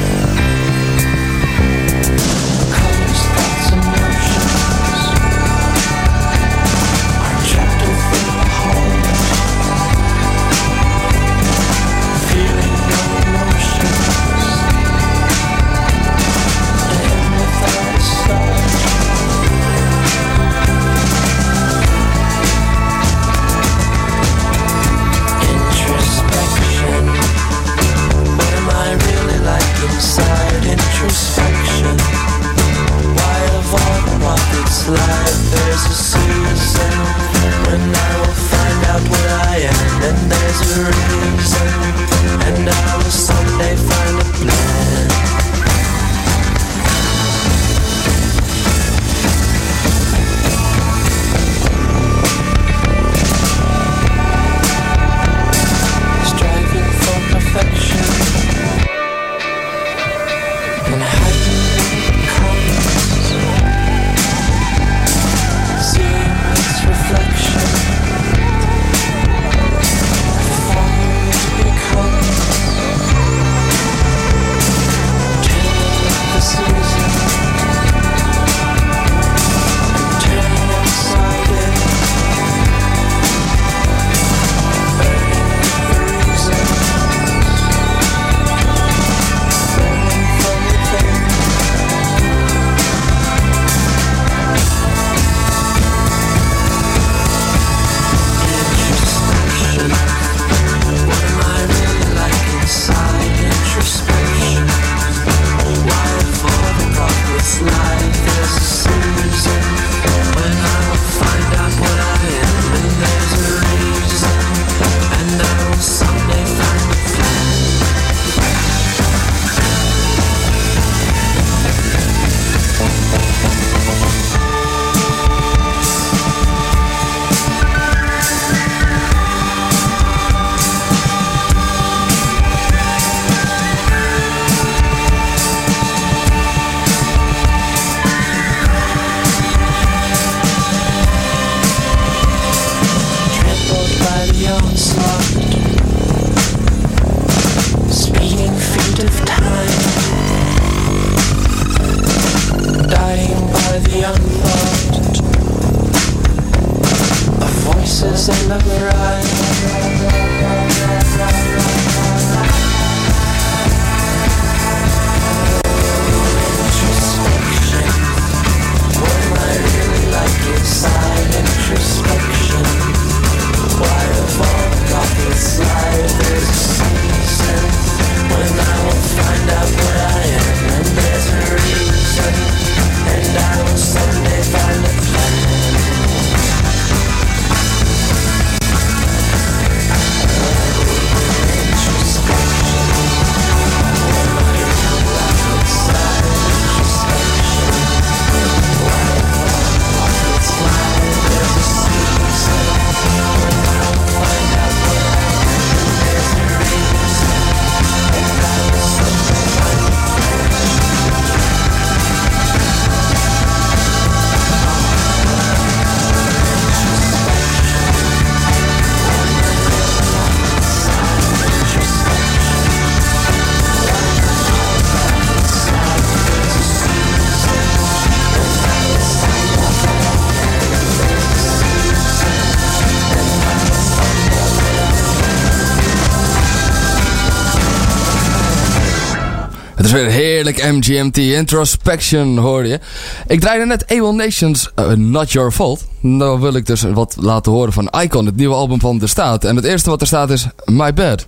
Weer heerlijk MGMT Introspection, hoorde je. Ik draaide net Able Nations eh, Not Your Fault. Nou wil ik dus wat laten horen van Icon, het nieuwe album van De Staat. En het eerste wat er staat is My Bad.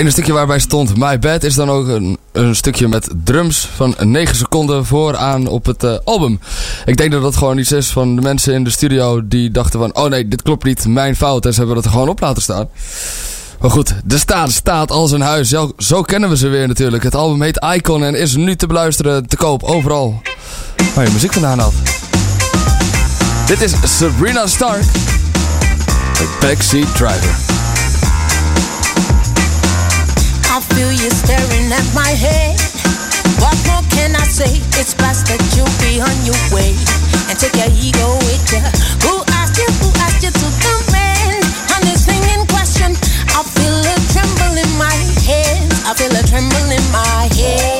Ene stukje waarbij stond My Bad is dan ook een, een stukje met drums van 9 seconden vooraan op het eh, album. Ik denk dat dat gewoon iets is van de mensen in de studio die dachten van... Oh nee, dit klopt niet, mijn fout. En ze hebben dat er gewoon op laten staan. Maar goed, de staat staat als een huis. Zo kennen we ze weer natuurlijk. Het album heet Icon en is nu te beluisteren, te koop, overal. Waar je muziek vandaan had. Dit is Sabrina Stark. Backseat Driver. I feel you staring at my head. What more can I say? It's best that you be on your way and take your ego with you. Who asked you? Who asked you to come in on this thing in question? I feel a tremble in my hands. I feel a tremble in my hands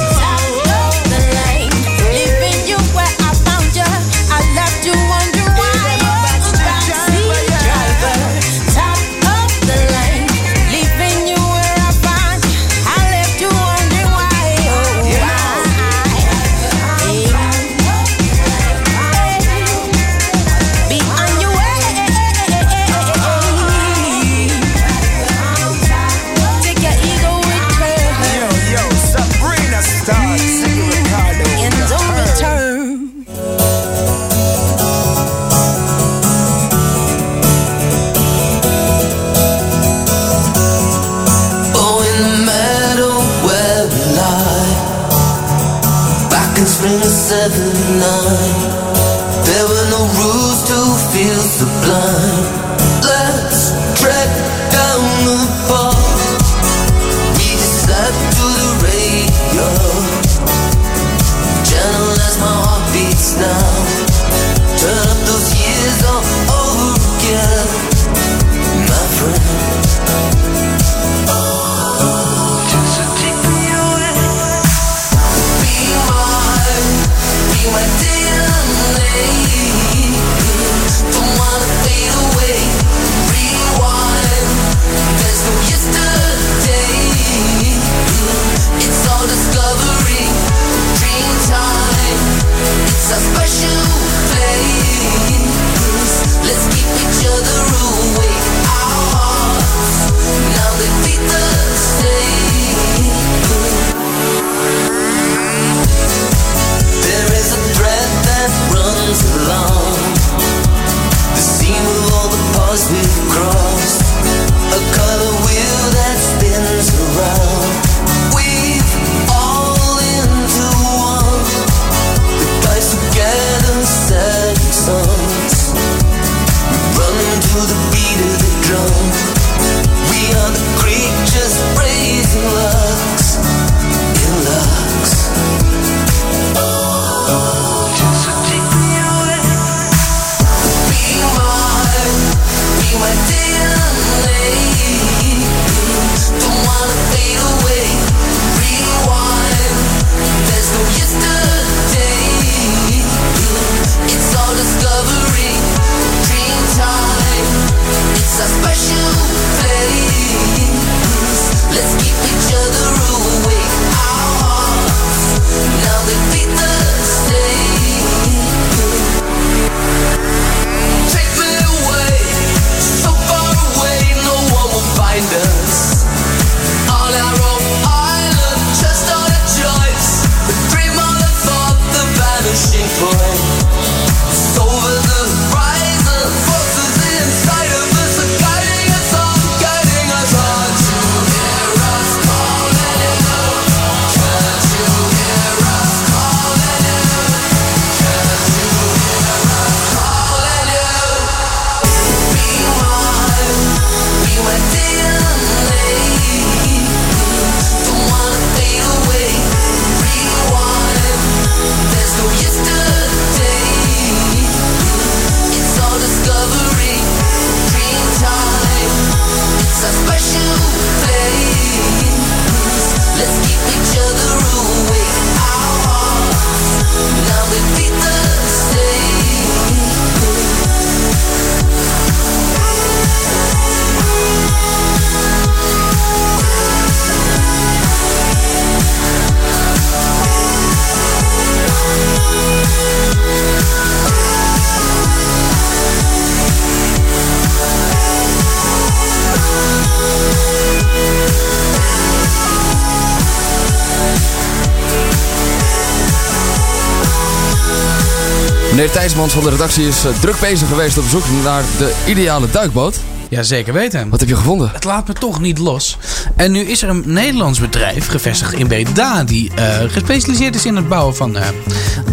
Meneer Thijsmans van de redactie is eh, druk bezig geweest op zoek naar de ideale duikboot. Ja, zeker weten. Wat heb je gevonden? Het laat me toch niet los. En nu is er een Nederlands bedrijf gevestigd in Breda... die eh, gespecialiseerd is in het bouwen van eh,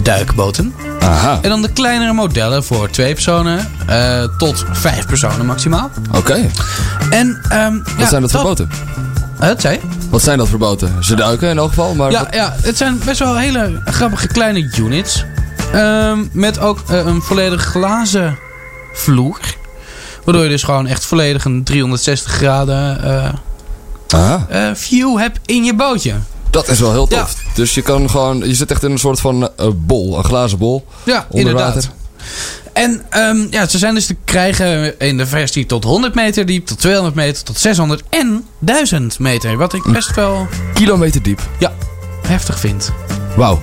duikboten. Aha. En dan de kleinere modellen voor twee personen tot vijf personen maximaal. Oké. En, ehm, Wat ja, zijn dat voor boten? Het zei? Wat zijn dat voor boten? Ze duiken in elk geval, maar... Ja, wat- ja, het zijn best wel hele grappige kleine units. Ehm, met ook eh, een volledig glazen vloer. Waardoor je dus gewoon echt volledig een 360 graden eh, Aha. eh, view hebt in je bootje. Dat is wel heel tof. Dus je kan gewoon... Je zit echt in een soort van bol. Een glazen bol. Ja, onder inderdaad. water. En ehm, ja, ze zijn dus te krijgen in de versie tot 100 meter diep, tot 200 meter, tot 600 en 1000 meter. Wat ik best wel Kilometer diep. ja, heftig vind. Wauw.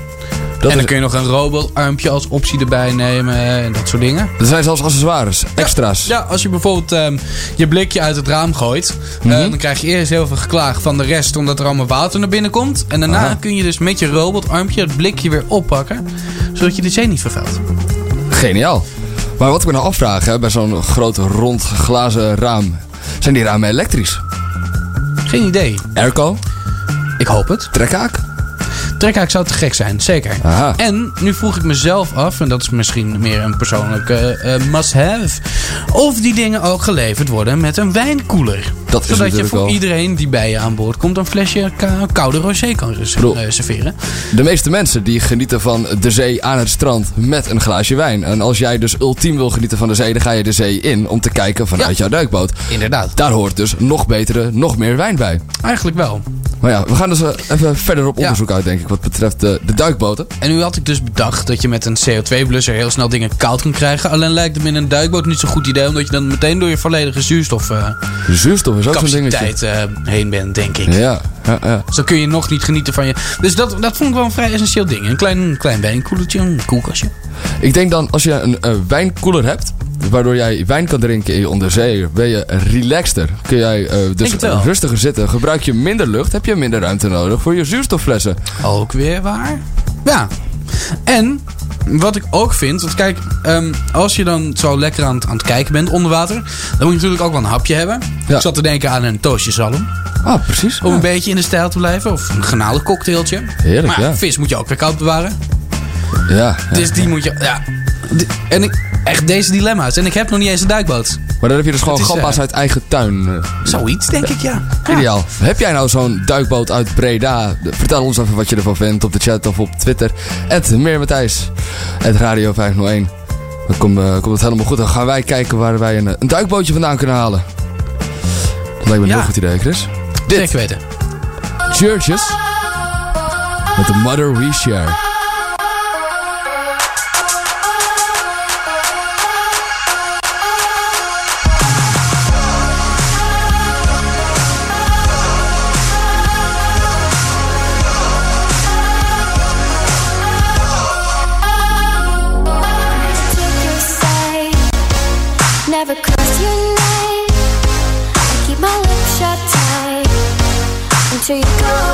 Dat en dan is- kun je nog een robotarmpje als optie erbij nemen en dat soort dingen. Er zijn zelfs accessoires. Extra's. Ja, als je bijvoorbeeld ehm, je blikje uit het raam gooit, eh, Mhm. dan krijg je eerst heel veel geklaag van de rest omdat er allemaal water naar binnen komt. En daarna Aha. kun je dus met je robotarmpje het blikje weer oppakken, zodat je de zee niet vervuilt. Geniaal. Maar wat ik me nou afvraag, hè, bij zo'n groot rond glazen raam. Zijn die ramen elektrisch? Geen idee. Airco? Ik hoop het. Trekhaak? Trekhaak zou te gek zijn, zeker. Aha. En nu vroeg ik mezelf af, en dat is misschien meer een persoonlijke eh, must-have, of die dingen ook geleverd worden met een wijnkoeler. Dat Zodat je voor iedereen die bij je aan boord komt een flesje koude rosé kan Bedoel- eh, serveren. De meeste mensen die genieten van de zee aan het strand met een glaasje wijn. En als jij dus ultiem wil genieten van de zee, dan ga je de zee in om te kijken vanuit jouw duikboot. Inderdaad. Daar hoort dus nog betere, nog meer wijn bij. Eigenlijk wel. Maar ja, we gaan dus eh, even verder op onderzoek uit, denk ik, wat betreft de, de duikboten. En nu had ik dus bedacht dat je met een CO2-blusser heel snel dingen koud kan krijgen. Alleen lijkt het me in een duikboot niet zo'n goed idee, omdat je dan meteen door je volledige zuurstof eh, Zuurstof is ook zo'n dingetje. capaciteit eh, heen bent, denk ik. Ja, ja, ja. Dus dan kun je nog niet genieten van je. Dus dat, dat vond ik wel een vrij essentieel ding. Een klein, klein wijnkoelertje, een koelkastje. Ik denk dan, als je een eh, wijnkoeler hebt, waardoor jij wijn kan drinken in je onderzee, ben je relaxter. Kun jij eh, dus rustiger zitten. Gebruik je minder lucht, heb je minder ruimte nodig voor je zuurstofflessen. Ook weer waar. Ja. En wat ik ook vind, want kijk, ehm, als je dan zo lekker aan het, aan het kijken bent onder water, dan moet je natuurlijk ook wel een hapje hebben. Ik zat te denken aan een toastje zalm. Ah, precies. Om een beetje in de stijl te blijven. Of een genade cocktailtje. Heerlijk, maar ja. vis moet je ook weer koud bewaren. Ja. ja. Dus die moet je... Ja. En ik, echt deze dilemma's. En ik heb nog niet eens een duikboot. Maar dan heb je dus gewoon gabba's eh, uit eigen tuin. eh. Zoiets, denk ik, ja. Ideaal. Heb jij nou zo'n duikboot uit Breda? Vertel ons even wat je ervan vindt op de chat of op Twitter. Het meer Matthijs. Het Radio 501. Dan komt, eh, komt het helemaal goed. Dan gaan wij kijken waar wij een, een duikbootje vandaan kunnen halen. Dat lijkt me een Ja. heel goed idee, Chris. Zeker weten. Churches. Met de Mother We Share. You go.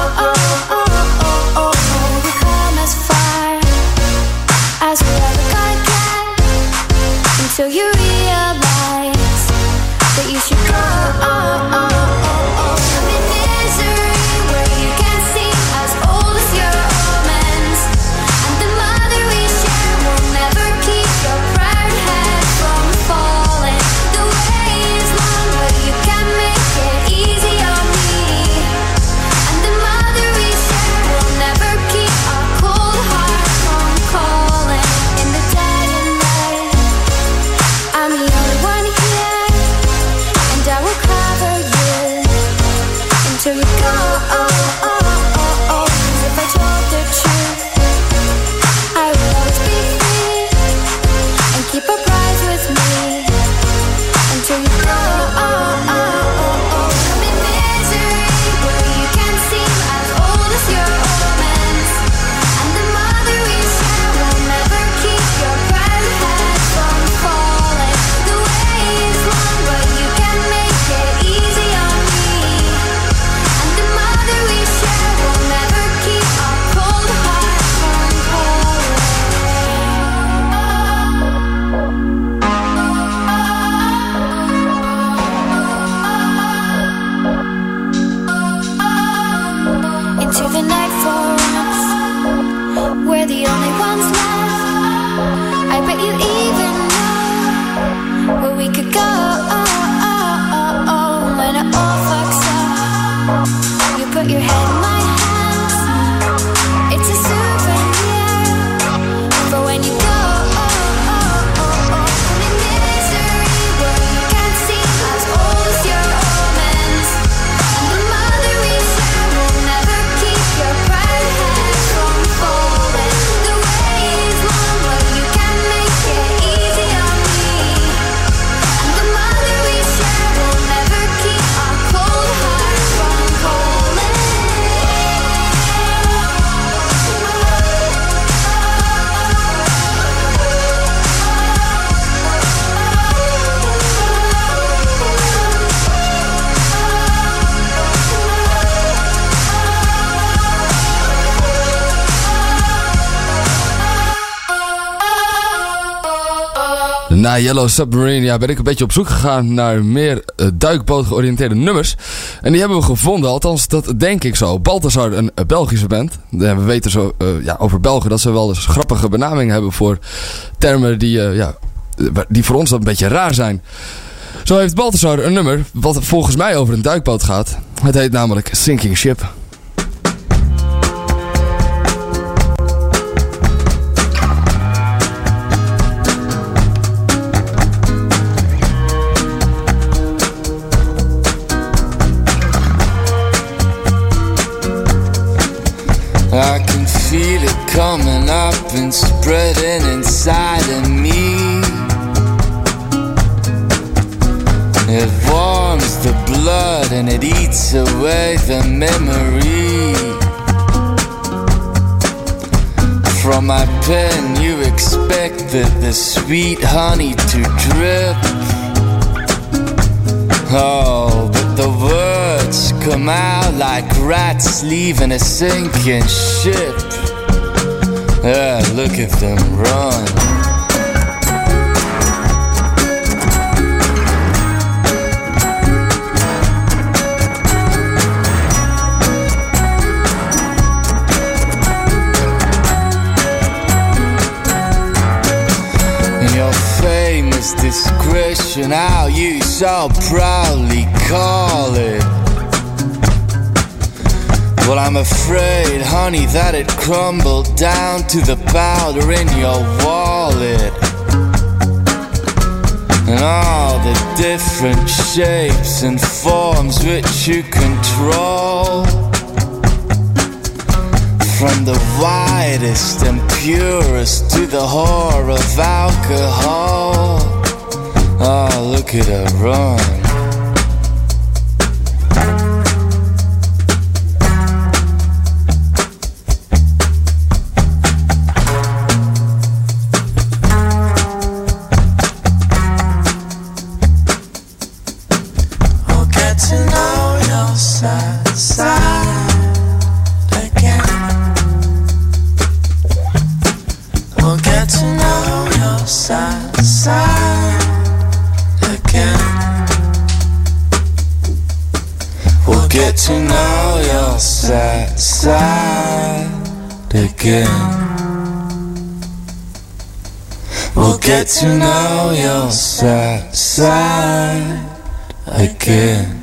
Na Yellow Submarine ja, ben ik een beetje op zoek gegaan naar meer eh, duikboot georiënteerde nummers. En die hebben we gevonden, althans dat denk ik zo. Balthazar, een Belgische band. We weten zo eh, ja, over Belgen dat ze wel eens grappige benamingen hebben voor termen die, eh, ja, die voor ons dan een beetje raar zijn. Zo heeft Balthazar een nummer wat volgens mij over een duikboot gaat. Het heet namelijk Sinking Ship. I can feel it coming up and spreading inside of me. It warms the blood and it eats away the memory. From my pen, you expected the sweet honey to drip. Oh, but the words come out like rats leaving a sinking ship. Yeah, look at them run. Your famous discretion, how you so proudly call it. Well, I'm afraid, honey, that it crumbled down to the powder in your wallet. And all the different shapes and forms which you control. From the widest and purest to the horror of alcohol. Oh, look at her run. Again. We'll get to know your sad side again.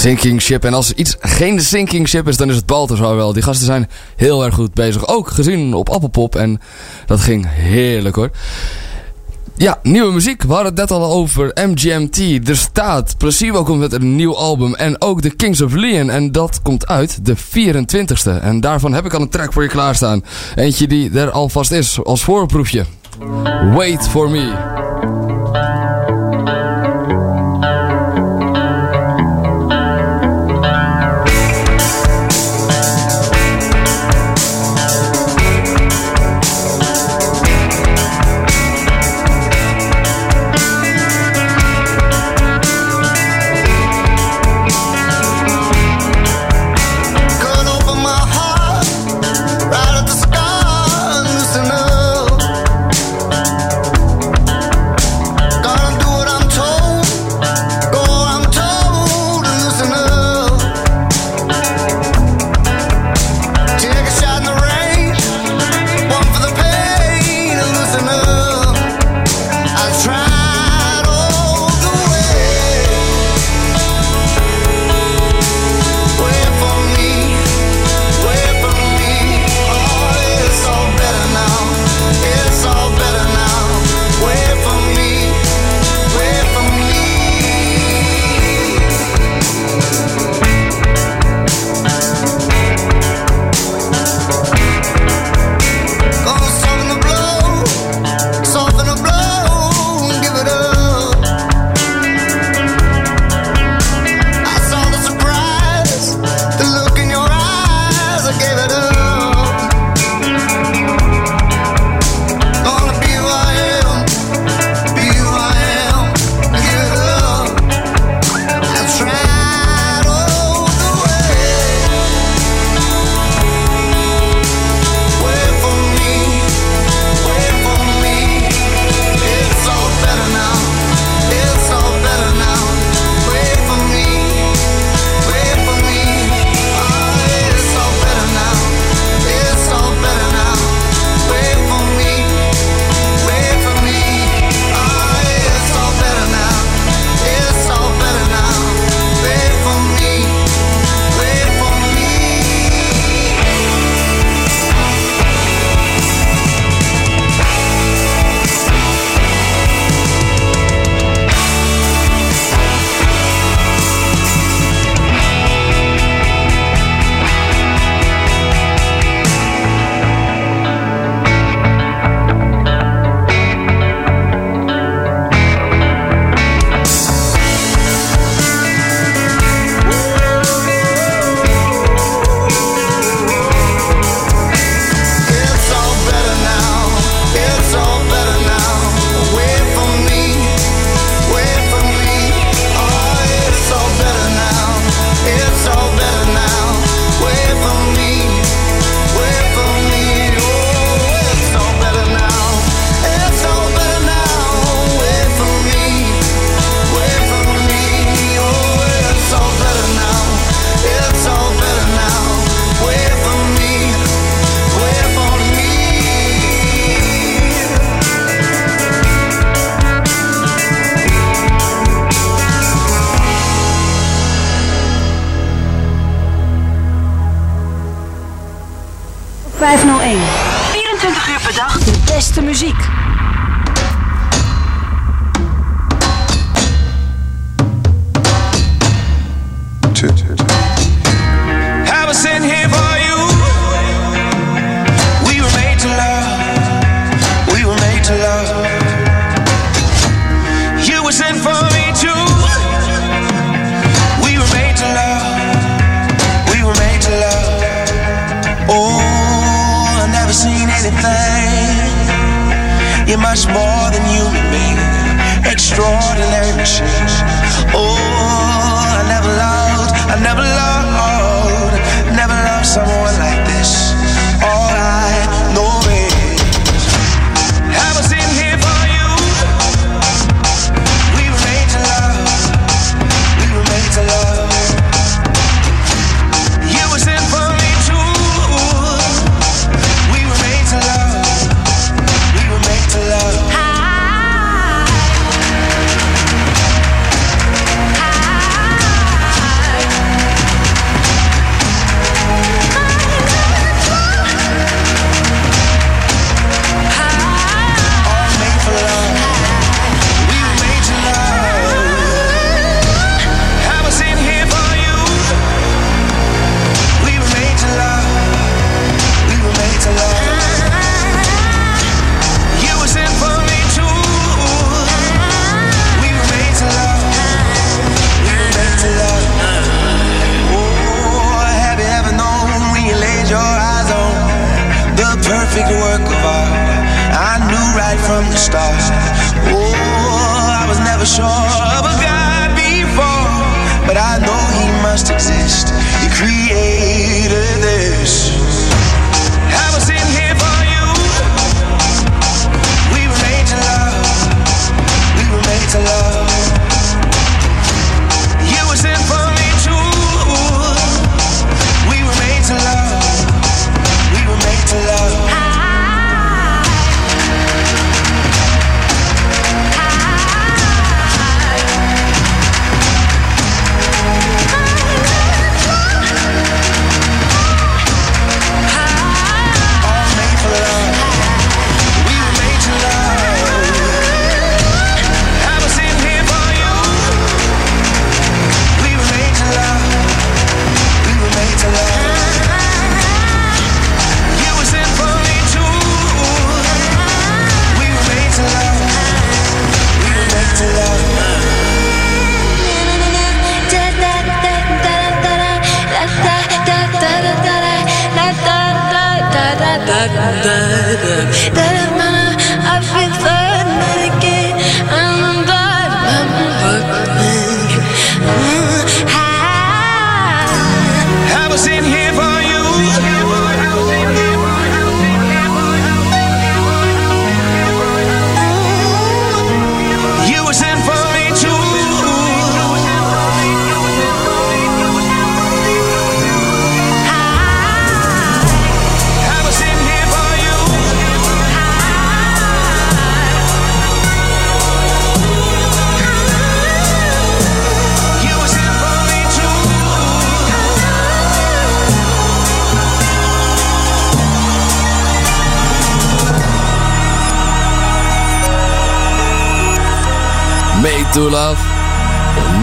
Sinking Ship. En als iets geen Sinking Ship is, dan is het Balthazar wel. Die gasten zijn heel erg goed bezig. Ook gezien op Appelpop. En dat ging heerlijk hoor. Ja, nieuwe muziek. We hadden het net al over MGMT. Er staat, Placebo komt met een nieuw album. En ook The Kings of Leon. En dat komt uit de 24ste. En daarvan heb ik al een track voor je klaarstaan. Eentje die er alvast is, als voorproefje. Wait for me.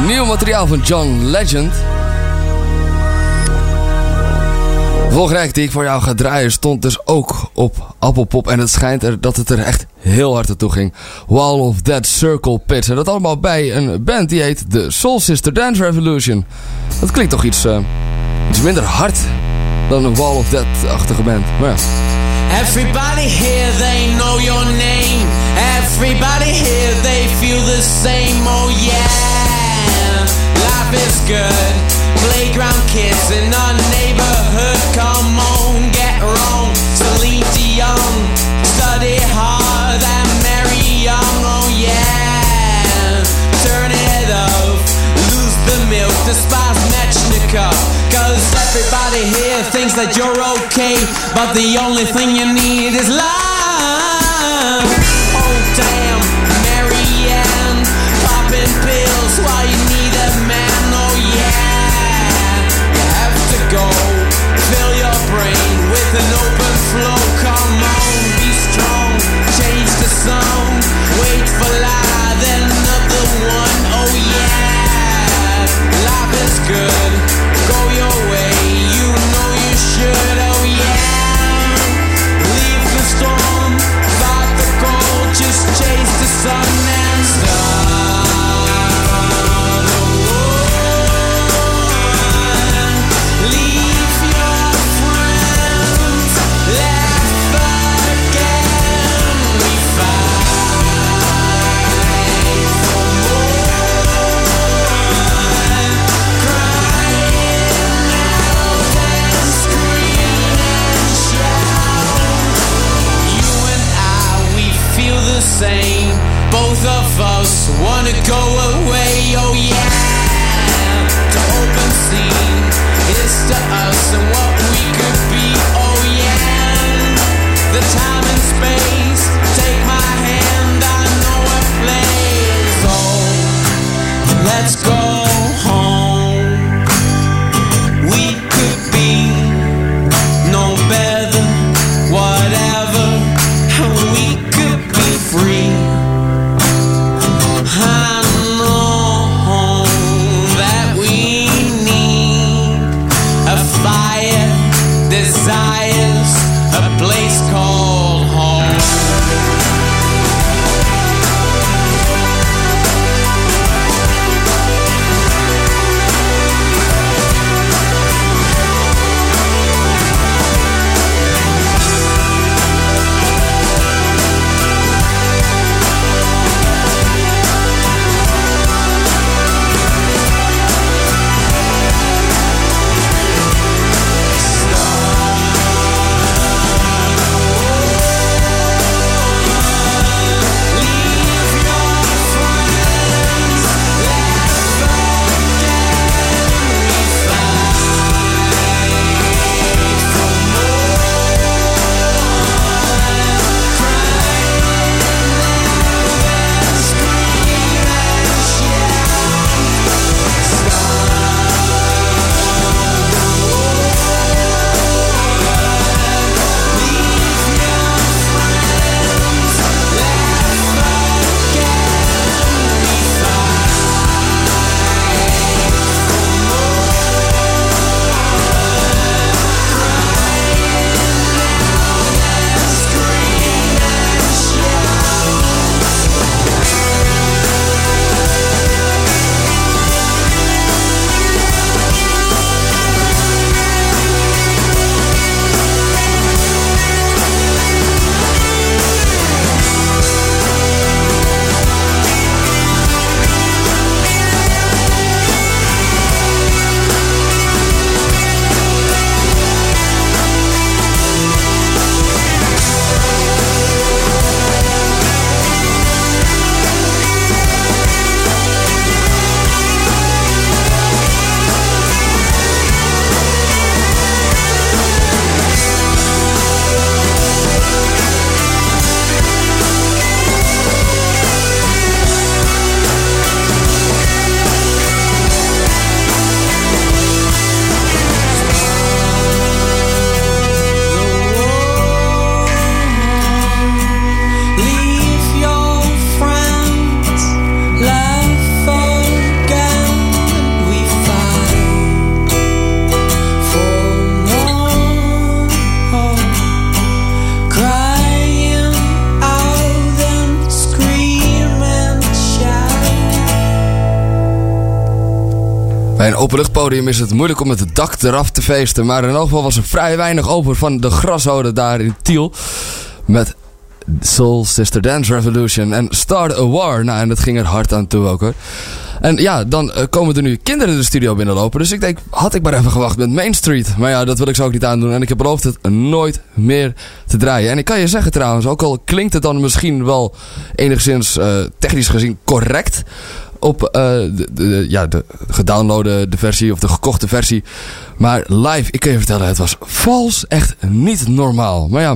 Nieuw materiaal van John Legend. Volgrijk die ik voor jou ga draaien stond dus ook op Apple Pop En het schijnt er dat het er echt heel hard naartoe ging. Wall of Dead Circle Pits. En dat allemaal bij een band die heet The Soul Sister Dance Revolution. Dat klinkt toch iets, eh, iets minder hard dan een Wall of Dead-achtige band. Maar ja. Everybody here, they know your name. Everybody here, they feel the same. Oh, yeah. Life is good. Playground kids in our neighborhood. Come on, get wrong. Celine Dion. Study hard and marry young. Oh, yeah. Turn it off. Lose the milk. Despise Metchnikov. Cause everybody here that you're okay, but the only thing you need is love. Us wanna go away. Oh yeah, to open scene. It's to us and what we could be. Oh yeah, the time and space. Take my hand, I know a place. Oh, let's go openluchtpodium is het moeilijk om het dak eraf te feesten. Maar in elk geval was er vrij weinig over van de grashouden daar in Tiel. Met Soul Sister Dance Revolution en Start a War. Nou, en dat ging er hard aan toe ook hoor. En ja, dan eh, komen er nu kinderen de studio binnenlopen. Dus ik denk, had ik maar even gewacht met Main Street. Maar ja, dat wil ik zo ook niet aandoen. En ik heb beloofd het nooit meer te draaien. En ik kan je zeggen trouwens, ook al klinkt het dan misschien wel enigszins eh, technisch gezien correct op eh, de, de- ja, de gedownloade de versie of de gekochte versie. Maar live, ik kan je vertellen, het was vals. Echt niet normaal. Maar ja,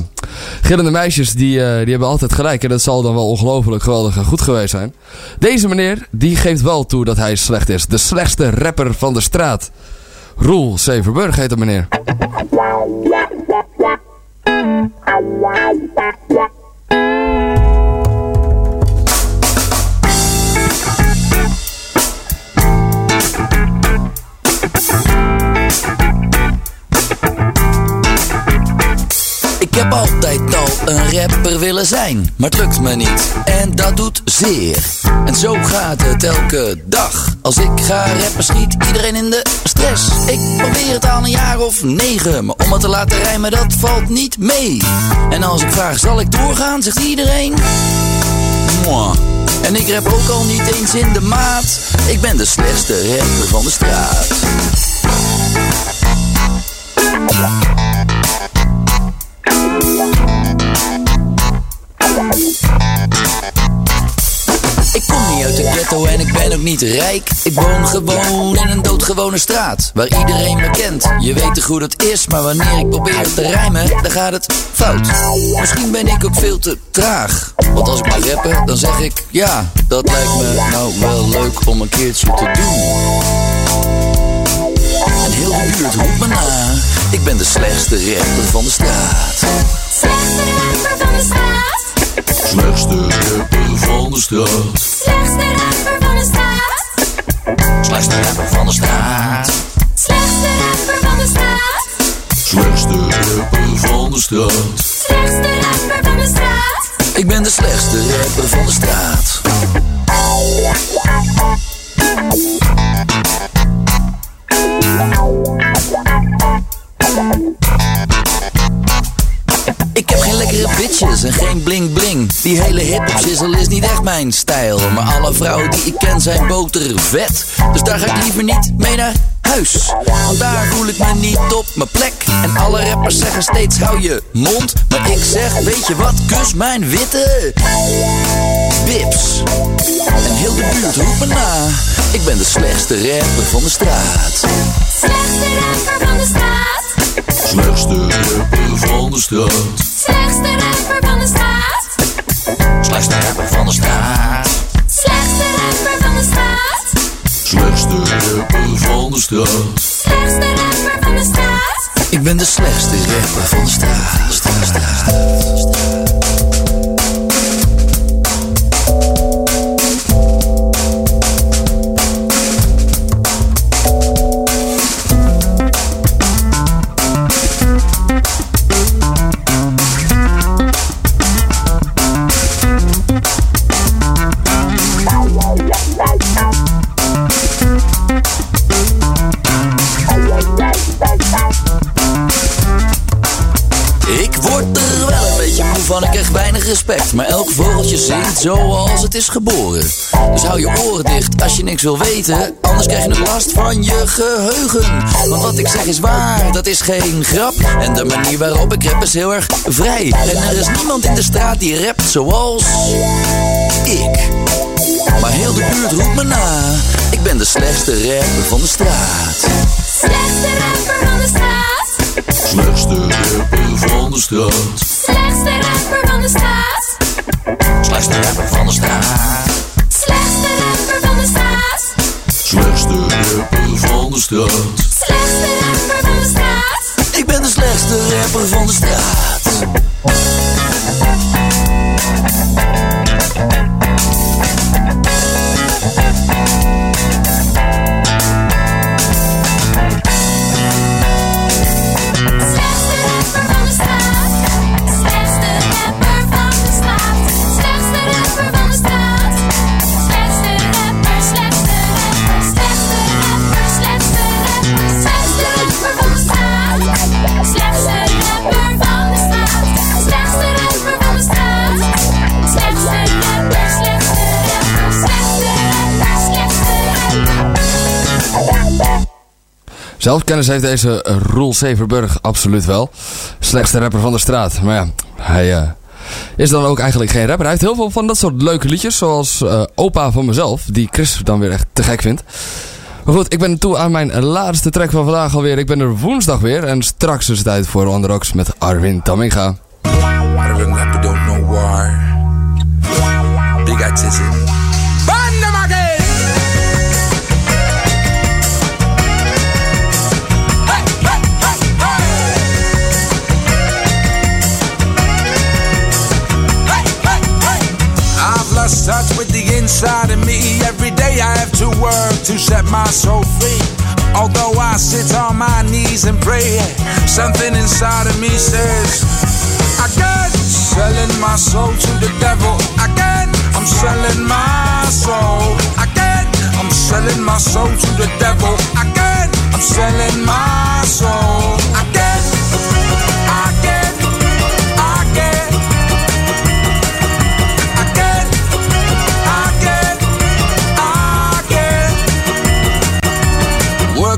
gillende meisjes die, eh, die hebben altijd gelijk. En dat zal dan wel ongelooflijk geweldig en goed geweest zijn. Deze meneer, die geeft wel toe dat hij slecht is. De slechtste rapper van de straat. Roel Severburg heet de meneer. Heb altijd al een rapper willen zijn, maar het lukt me niet. En dat doet zeer. En zo gaat het elke dag. Als ik ga rappen, schiet iedereen in de stress. Ik probeer het al een jaar of negen, maar om het te laten rijmen, dat valt niet mee. En als ik vraag, zal ik doorgaan, zegt iedereen. Moi. En ik rap ook al niet eens in de maat. Ik ben de slechtste rapper van de straat. Ook niet rijk. Ik woon gewoon in een doodgewone straat. Waar iedereen me kent. Je weet toch hoe dat is, maar wanneer ik probeer te rijmen, dan gaat het fout. Misschien ben ik ook veel te traag. Want als ik maar rappen, dan zeg ik ja, dat lijkt me nou wel leuk om een keertje te doen. En heel de buurt roept me na. Ik ben de slechtste rapper van de straat. Slechtste rapper van de straat. Slechtste rapper van de straat. Slechtste rapper van de straat. Slechtste rapper van de straat. Slechtste rapper van de straat. Slechtste rapper van de straat. Slechtste rapper van de straat. Ik ben de slechtste rapper van de straat. Lekkere bitches en geen bling bling. Die hele hip-hop shizzle is niet echt mijn stijl. Maar alle vrouwen die ik ken zijn botervet. Dus daar ga ik liever niet mee naar huis. Want daar voel ik me niet op mijn plek. En alle rappers zeggen steeds hou je mond. Maar ik zeg, weet je wat, kus mijn witte bips. En heel de buurt roept me na. Ik ben de slechtste rapper van de straat. Slechtste rapper van de straat. Slechtste rapper van de straat. Slechtste rapper van de straat. Slechtste rapper van de straat. Slechtste rapper van de straat. Slechtste rapper van de straat. Slechtste rapper van de straat. Ik ben de slechtste rapper van de straat. straat, straat. Ik respect. Maar elk vogeltje zingt zoals het is geboren. Dus hou je oren dicht als je niks wil weten. Anders krijg je nog last van je geheugen. Want wat ik zeg is waar, dat is geen grap. En de manier waarop ik rap is heel erg vrij. En er is niemand in de straat die rapt zoals ik. Maar heel de buurt roept me na. Ik ben de slechtste rapper van de straat. Slechtste rapper van de straat. Slechtste rapper van de straat. Slechtste rapper van de straat. Slechtste rapper van de straat. Slechtste rapper van de straat. Slechtste rapper van de straat. Slechtste rapper van de straat. Ik ben de slechtste rapper van de straat. Zelfkennis heeft deze Roel Severburg absoluut wel. Slechtste rapper van de straat. Maar ja, hij eh, is dan ook eigenlijk geen rapper. Hij heeft heel veel van dat soort leuke liedjes. Zoals eh, Opa van mezelf. Die Chris dan weer echt te gek vindt. Maar goed, ik ben toe aan mijn laatste track van vandaag alweer. Ik ben er woensdag weer. En straks is het tijd voor On The Rocks met Arwin Tamminga. Arvin rapper don't know why. Big inside of me. Every day I have to work to set my soul free. Although I sit on my knees and pray, something inside of me says, Again, selling my soul to the devil. Again, I'm selling my soul. Again, I'm selling my soul to the devil. Again, I'm selling my soul. Again,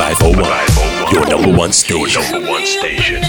501. Your number one station. Your oh number one station.